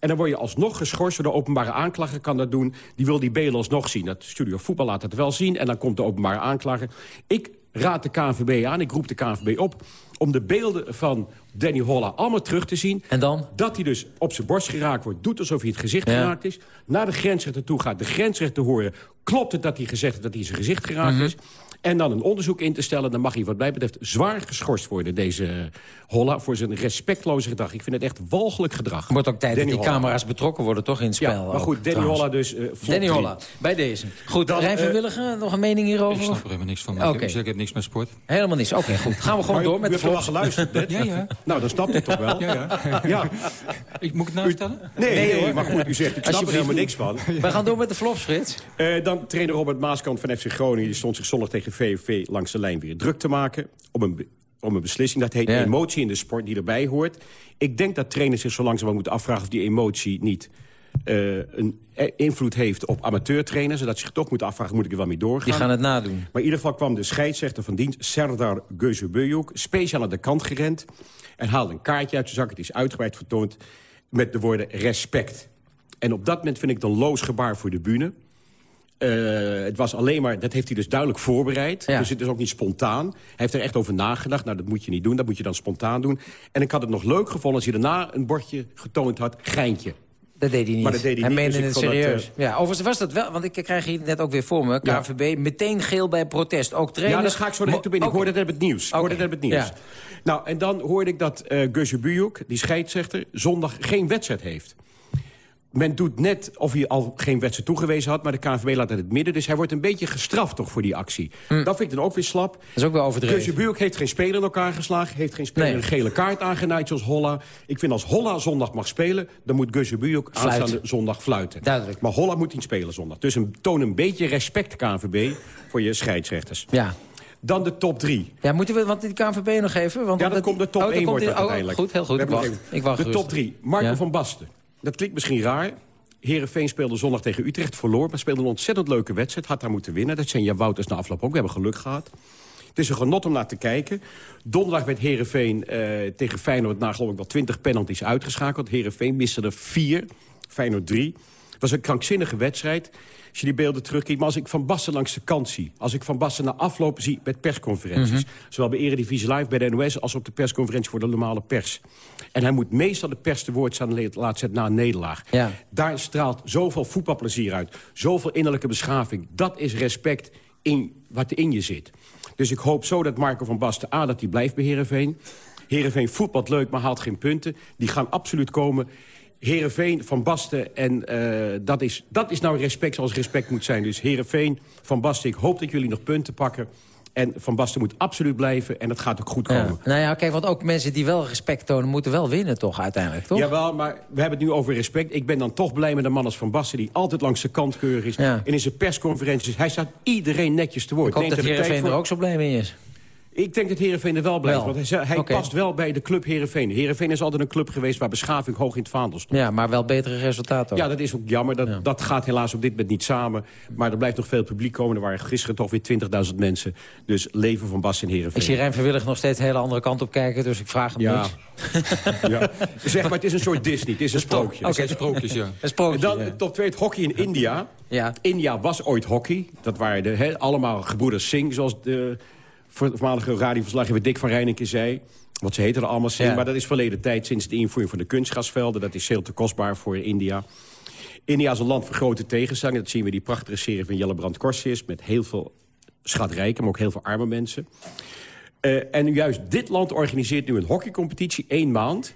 En dan word je alsnog geschorst. De openbare aanklager kan dat doen. Die wil die beelden alsnog zien. Dat Studio Voetbal laat het wel zien. En dan komt de openbare aanklager. Ik raad de KNVB aan, ik roep de KNVB op... om de beelden van Danny Holla allemaal terug te zien. En dan? Dat hij dus op zijn borst geraakt wordt. Doet alsof hij het gezicht Ja. geraakt is. Naar de grensrechter toe gaat. De grensrechter horen. Klopt het dat hij gezegd heeft dat hij zijn gezicht geraakt Mhm. is? En dan een onderzoek in te stellen. Dan mag hij wat mij betreft zwaar geschorst worden, deze Holla... voor zijn respectloze gedrag. Ik vind het echt walgelijk gedrag. Wordt ook tijd Danny dat die Holla. camera's betrokken worden, toch, in het spel? Ja, maar ook, goed, Danny trouwens. Holla dus... eh, flop Danny. Holla, bij deze. Goed, Dan, Rijn eh, nog een mening hierover? Ik snap er helemaal niks van. maar Oké. Ik, zeg, ik heb niks met sport. Helemaal niks. Oké, goed. Gaan we gewoon Maar u- door met u de hebt wel vlogs. geluisterd, net. [LAUGHS] Ja, ja. Nou, dan snapt u toch wel? Ja, ja. Ja. Ik, moet ik het nou vertellen? Nee, Nee, maar goed, u zegt, ik snap er helemaal niks van. We gaan door met de flops, Frits. Eh, dan trainer Robert Maaskant van FC Groningen... die stond zich zondag tegen VVV langs de lijn weer druk te maken... om een, om een beslissing. Dat heet Ja. emotie in de sport die erbij hoort. Ik denk dat trainers zich zo langzamerhand moeten afvragen... of die emotie niet eh, een eh, invloed heeft op amateurtrainers... zodat ze zich toch moeten afvragen, moet ik er wel mee doorgaan? Die gaan het nadoen. Maar in ieder geval kwam de scheidsrechter van dienst, Serdar Gözebuyuk... speciaal aan de kant gerend en haalde een kaartje uit zijn zak. Het is uitgebreid vertoond met de woorden respect. En op dat moment vind ik het een loos gebaar voor de bühne. Eh, het was alleen maar, dat heeft hij dus duidelijk voorbereid. Ja. Dus het is ook niet spontaan. Hij heeft er echt over nagedacht. Nou, dat moet je niet doen, dat moet je dan spontaan doen. En ik had het nog leuk gevonden als hij daarna een bordje getoond had. Geintje. Dat deed hij niet. Maar dat deed hij niet, meende dus ik het dat, serieus. eh, ja, overigens was dat wel, want ik krijg hier net ook weer voor me. Ja. KVB, meteen geel bij protest. Ook trainers... Ja, daar ga ik zo direct op in. Ik hoorde het op het nieuws. Ik hoorde het op het nieuws. Ja. Nou, en dan hoorde ik dat uh, Gözebuyuk, die scheidsrechter... zondag geen wedstrijd heeft. Men doet net of hij al geen wedstrijd toegewezen had... maar de KNVB laat het in het midden. Dus hij wordt een beetje gestraft toch voor die actie. Dat vind ik dan ook weer slap. Dat is ook wel overdreven. Gözebuyuk heeft geen speler in elkaar geslagen... heeft geen speler Nee. een gele kaart aangenaaid zoals Holla. Ik vind als Holla zondag mag spelen... dan moet Fluiten. aanstaande zondag fluiten. Duidelijk. Maar Holla moet niet spelen zondag. Dus een, toon een beetje respect, KNVB, voor je scheidsrechters. Ja. Dan de top drie. Ja, moeten we want die KNVB nog even? Want Ja, dat dan komt de top oh, dan 1 komt wordt die- oh, uiteindelijk. Goed, heel goed. Ik wacht. even- Ik wacht De top 3. Marco Ja. van Basten. Dat klinkt misschien raar. Herenveen speelde zondag tegen Utrecht, verloor... maar speelde een ontzettend leuke wedstrijd. Had daar moeten winnen. Dat zijn Jan Wouters na afloop ook. We hebben geluk gehad. Het is een genot om naar te kijken. Donderdag werd Herenveen tegen Feyenoord... na geloof ik wel 20 penalties uitgeschakeld. Herenveen miste er 4, Feyenoord 3. Het was een krankzinnige wedstrijd. Als je die beelden terugkijkt. Maar als ik Van Basten langs de kant zie... als ik Van Basten na afloop zie met persconferenties... zowel bij Eredivisie Live, bij de NOS... als op de persconferentie voor de normale pers. En hij moet meestal de pers te woord staan laten zetten na een nederlaag. Ja. Daar straalt zoveel voetbalplezier uit. Zoveel innerlijke beschaving. Dat is respect in wat er in je zit. Dus ik hoop zo dat Marco van Basten... A, dat hij blijft bij Heerenveen. Heerenveen voetbalt leuk, maar haalt geen punten. Die gaan absoluut komen. Heerenveen, Van Basten en eh, dat, is, dat is nou respect zoals respect moet zijn. Dus Heerenveen, Van Basten, ik hoop dat jullie nog punten pakken. En Van Basten moet absoluut blijven en het gaat ook goed Ja. komen. Nou ja, kijk, want ook mensen die wel respect tonen... moeten wel winnen toch uiteindelijk, toch? Jawel, maar we hebben het nu over respect. Ik ben dan toch blij met een man als Van Basten... die altijd langs de kant keurig is. Ja. En in zijn persconferenties, hij staat iedereen netjes te woord. Ik hoop Neemt dat er de Heerenveen er voor. ook zo blij mee is. Ik denk dat Heerenveen er wel blijft. Wel. Want hij, zei- hij past wel bij de club Heerenveen. Heerenveen is altijd een club geweest waar beschaving hoog in het vaandel stond. Ja, maar wel betere resultaten ook. Ja, dat is ook jammer. Dat, dat gaat helaas op dit moment niet samen. Maar er blijft nog veel publiek komen. Er waren gisteren toch weer 20.000 mensen. Dus leven van Bas en Heerenveen. Ik zie Rijn Verwillig nog steeds een hele andere kant op kijken... dus ik vraag hem Ja. niks. [LAUGHS] ja. Zeg maar, het is een soort Disney. Het is een sprookje. Oké, sprookjes, ja. Een sprookje, En dan ja. top 2, het hockey in India. Ja. India was ooit hockey. Dat waren de, hè, allemaal gebroeders Singh, zoals de voormalige radioverslaggever Dick van Rijnenke zei. Want ze heten er allemaal Ja. maar dat is verleden tijd... sinds de invoering van de kunstgasvelden. Dat is veel te kostbaar voor India. India is een land van grote tegenstellingen. Dat zien we in die prachtige serie van Jelle Brand Korsius... met heel veel schatrijke, maar ook heel veel arme mensen. Eh, en juist dit land organiseert nu een hockeycompetitie, één maand.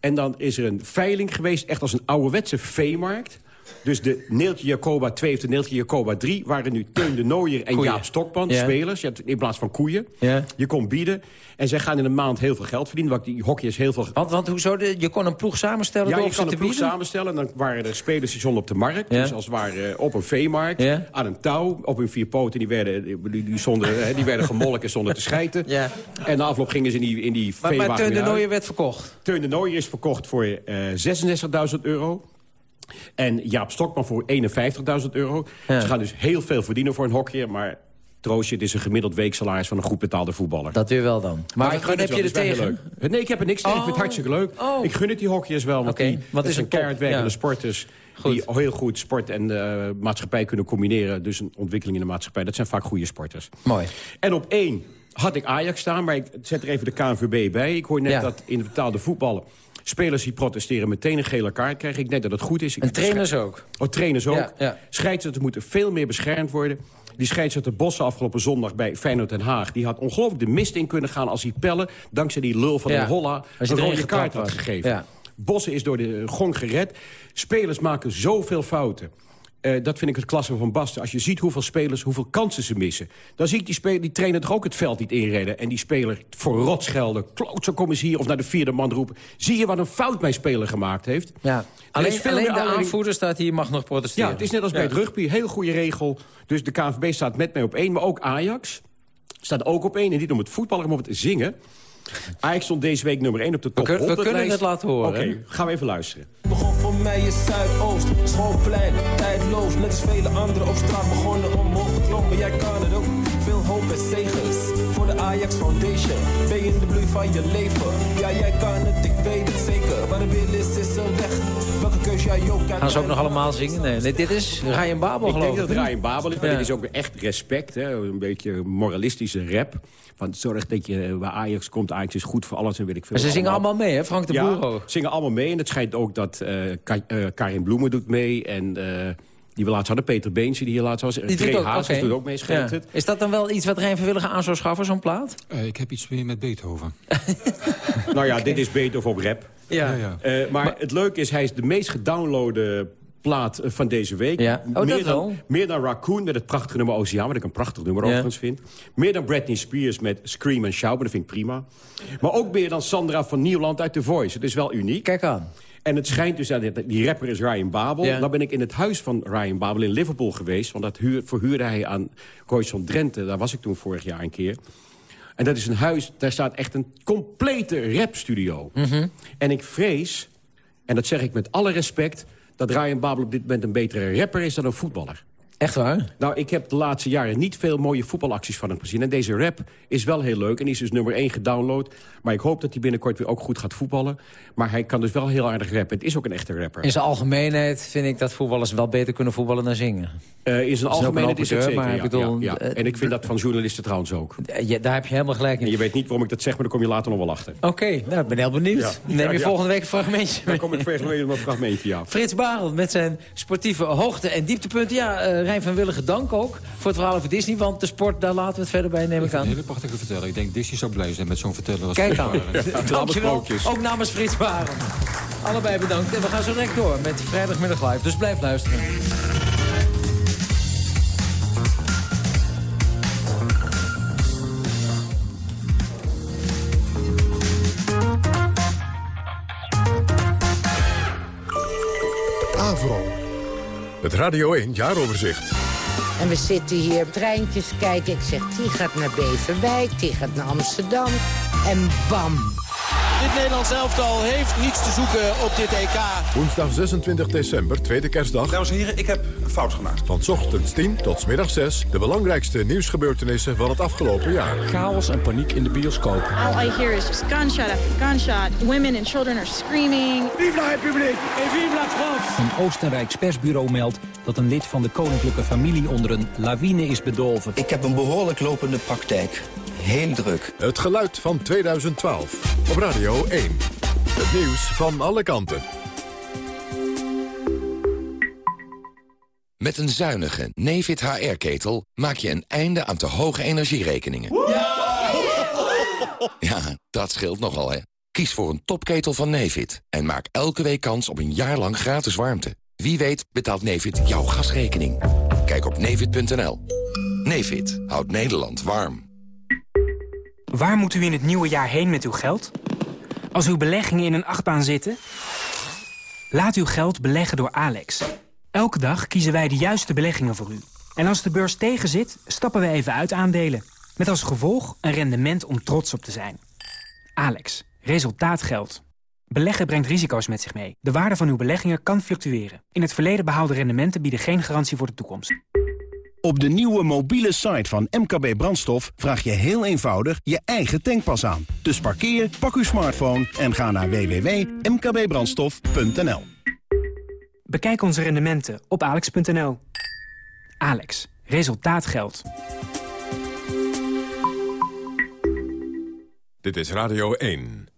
En dan is er een veiling geweest, echt als een ouderwetse veemarkt. Dus de Neeltje Jacoba 2 of de Neeltje Jacoba 3... waren nu Teun de Nooier en Koeien. Jaap Stokman, Ja. spelers. Je hebt in plaats van koeien. Ja. Je kon bieden. En zij gaan in een maand heel veel geld verdienen. Want die hockeyers heel veel... Want, want hoezo, de, je kon een ploeg samenstellen Ja, door je ze een ploeg samenstellen. Dan waren er spelers die stonden op de markt. Ja. Dus als het ware op een veemarkt. Aan een touw. Op hun vier poten. Die werden, die, hè, die werden gemolken zonder te schijten. En na afloop gingen ze in die, in die Maar, veewagen maar Teun de. Nooier werd verkocht. Teun de Nooier is verkocht voor eh 66.000 euro. En Jaap Stokman voor 51.000 euro. Ja. Ze gaan dus heel veel verdienen voor een hockeyer. Maar troostje, het is een gemiddeld weeksalaris van een goed betaalde voetballer. Dat weer wel dan. Maar, gun wat heb je wel, er heel tegen? leuk. Nee, ik heb er niks tegen. Ik vind het Oh. hartstikke leuk. Oh. Ik gun het die hockeyers wel. Want die, wat is een keihard werkende Ja. sporters... Goed. die heel goed sport en eh, maatschappij kunnen combineren. Dus een ontwikkeling in de maatschappij. Dat zijn vaak goede sporters. Mooi. En op één had ik Ajax staan, maar ik zet er even de KNVB bij. Ik hoor net Ja. dat in de betaalde voetballen... Spelers die protesteren meteen een gele kaart krijgen. Ik denk dat het goed is. Ik En trainers ook. Oh, trainers ook. Ja, ja. Scheidsrechters moeten veel meer beschermd worden. Die scheidsrechter Bossen afgelopen zondag bij Feyenoord Den Haag... die had ongelooflijk de mist in kunnen gaan als die pellen... dankzij die lul van Ja. de Holla een hij rode kaart had gegeven. Bossen is door de gong gered. Spelers maken zoveel fouten. Eh, dat vind ik het klasse van Basten. Als je ziet hoeveel spelers, hoeveel kansen ze missen... dan zie ik die, speler, die trainer toch ook het veld niet inreden... en die speler voor rot schelden. Klootzak, kom eens hier. Of naar de vierde man roepen. Zie je wat een fout mijn speler gemaakt heeft? Ja. Alleen, veel alleen de aanleiding- aanvoerder staat hier, mag nog protesteren. Ja, het is net als bij het rugby. Heel goede regel. Dus de KNVB staat met mij op één. Maar ook Ajax staat ook op één. En niet om het voetballen, maar om het zingen. Ajax stond deze week nummer 1 op de top we 100 kunnen lijst. het laten horen, Oké, hè? gaan we even luisteren. Begon voor mij in Zuidoost, schoolplein, tijdloos. Net als vele anderen op straat begonnen omhoog geklommen. Jij kan het ook, veel hoop en zegens. Voor de Ajax Foundation, ben je in de bloei van je leven. Ja, jij kan het, ik weet het zeker. Waar de wil is, is een weg. Welke keus jij ook Gaan ze ook nog allemaal zingen? Nee, nee dit is Ryan Babel, Ik geloof denk ik. dat het Ryan Babel is, maar Ja. dit is ook echt respect. Hè? Een beetje moralistische rap. Van zorg dat je waar Ajax komt, Ajax is goed voor alles en weet ik veel. Maar ze zingen allemaal mee, hè? Frank de ja, Boer ook. zingen allemaal mee. En het schijnt ook dat eh, Ka- eh, Karin Bloemen doet mee. En eh, die we laatst hadden, Peter Beentje, die hier laatst was. Die Hazes oké. doet ook mee, schijnt Ja. het. Is dat dan wel iets wat Rijn vrijwilliger aan zou schaffen, zo'n plaat? Eh, ik heb iets meer met Beethoven. [LAUGHS] Nou ja, dit is beter op rap. Ja. Ja, ja. Eh, maar, het leuke is, hij is de meest gedownloade plaat eh, van deze week. Ja. Oh, meer, dan, meer dan Raccoon met het prachtige nummer Oceaan... wat ik een prachtig nummer Ja. overigens vind. Meer dan Britney Spears met Scream and Shout, maar dat vind ik prima. Maar ook meer dan Sandra van Nieuwland uit The Voice. Het is wel uniek. Kijk aan. En het schijnt dus dat die rapper is Ryan Babel. Ja. Dan ben ik in het huis van Ryan Babel in Liverpool geweest. Want dat huur, verhuurde hij aan Royce van Drenthe. Daar was ik toen vorig jaar een keer. En dat is een huis, daar staat echt een complete rapstudio. Mhm. En ik vrees, en dat zeg ik met alle respect... dat Ryan Babel op dit moment een betere rapper is dan een voetballer. Echt waar? Nou, ik heb de laatste jaren niet veel mooie voetbalacties van hem gezien. En deze rap is wel heel leuk en is dus nummer 1 gedownload. Maar ik hoop dat hij binnenkort weer ook goed gaat voetballen. Maar hij kan dus wel heel aardig rappen. Het is ook een echte rapper. In zijn algemeenheid vind ik dat voetballers wel beter kunnen voetballen dan zingen. Eh, in zijn algemeenheid is het zeker, maar ja, bedoel, ja, ja. eh, En ik vind dat van journalisten trouwens ook. Ja, daar heb je helemaal gelijk in. En je weet niet waarom ik dat zeg, maar daar kom je later nog wel achter. Oké, nou, ik ben heel benieuwd. Neem je volgende week een fragmentje Dan kom ik volgende week nog een fragmentje, ja. Frits Barend met zijn sportieve hoogte- en dieptepunten. Ja, eh Rijn van Willigen dank ook voor het verhaal over Disney. Want de sport, daar laten we het verder bij, neem ik Een aan. hele prachtige verteller. Ik denk Disney zou blij zijn met zo'n verteller als Kijk aan. [LAUGHS] Dankjewel. Ook namens Frits Barend. Allebei bedankt. En we gaan zo direct door met vrijdagmiddag live. Dus blijf luisteren. Het Radio 1 jaaroverzicht. En we zitten hier op treintjes kijken. Ik zeg, die gaat naar Beverwijk, die gaat naar Amsterdam. En bam. Dit Nederlands elftal heeft niets te zoeken op dit EK. Woensdag 26 december, tweede kerstdag. Dames en heren, ik heb een fout gemaakt. Van 's ochtends 10 tot 's middags 6. De belangrijkste nieuwsgebeurtenissen van het afgelopen jaar. Chaos en paniek in de bioscoop. All I hear is just gunshot after gunshot. Women and children are screaming. Vive la République et vive la France! Een Oostenrijks persbureau meldt dat een lid van de koninklijke familie onder een lawine is bedolven. Ik heb een behoorlijk lopende praktijk. Heel druk. Het geluid van 2012. Op Radio 1. Het nieuws van alle kanten. Met een zuinige Nefit HR-ketel maak je een einde aan te hoge energierekeningen. Ja, dat scheelt nogal, hè. Kies voor een topketel van Nefit en maak elke week kans op een jaar lang gratis warmte. Wie weet betaalt Nefit jouw gasrekening. Kijk op nefit.nl. Nefit houdt Nederland warm. Waar moet u in het nieuwe jaar heen met uw geld? Als uw beleggingen in een achtbaan zitten? Laat uw geld beleggen door Alex. Elke dag kiezen wij de juiste beleggingen voor u. En als de beurs tegenzit, stappen we even uit aandelen. Met als gevolg een rendement om trots op te zijn. Alex, resultaat geldt. Beleggen brengt risico's met zich mee. De waarde van uw beleggingen kan fluctueren. In het verleden behaalde rendementen bieden geen garantie voor de toekomst. Op de nieuwe mobiele site van MKB Brandstof vraag je heel eenvoudig je eigen tankpas aan. Dus parkeer, pak uw smartphone en ga naar www.mkbbrandstof.nl. Bekijk onze rendementen op alex.nl. Alex, resultaat geldt. Dit is Radio 1.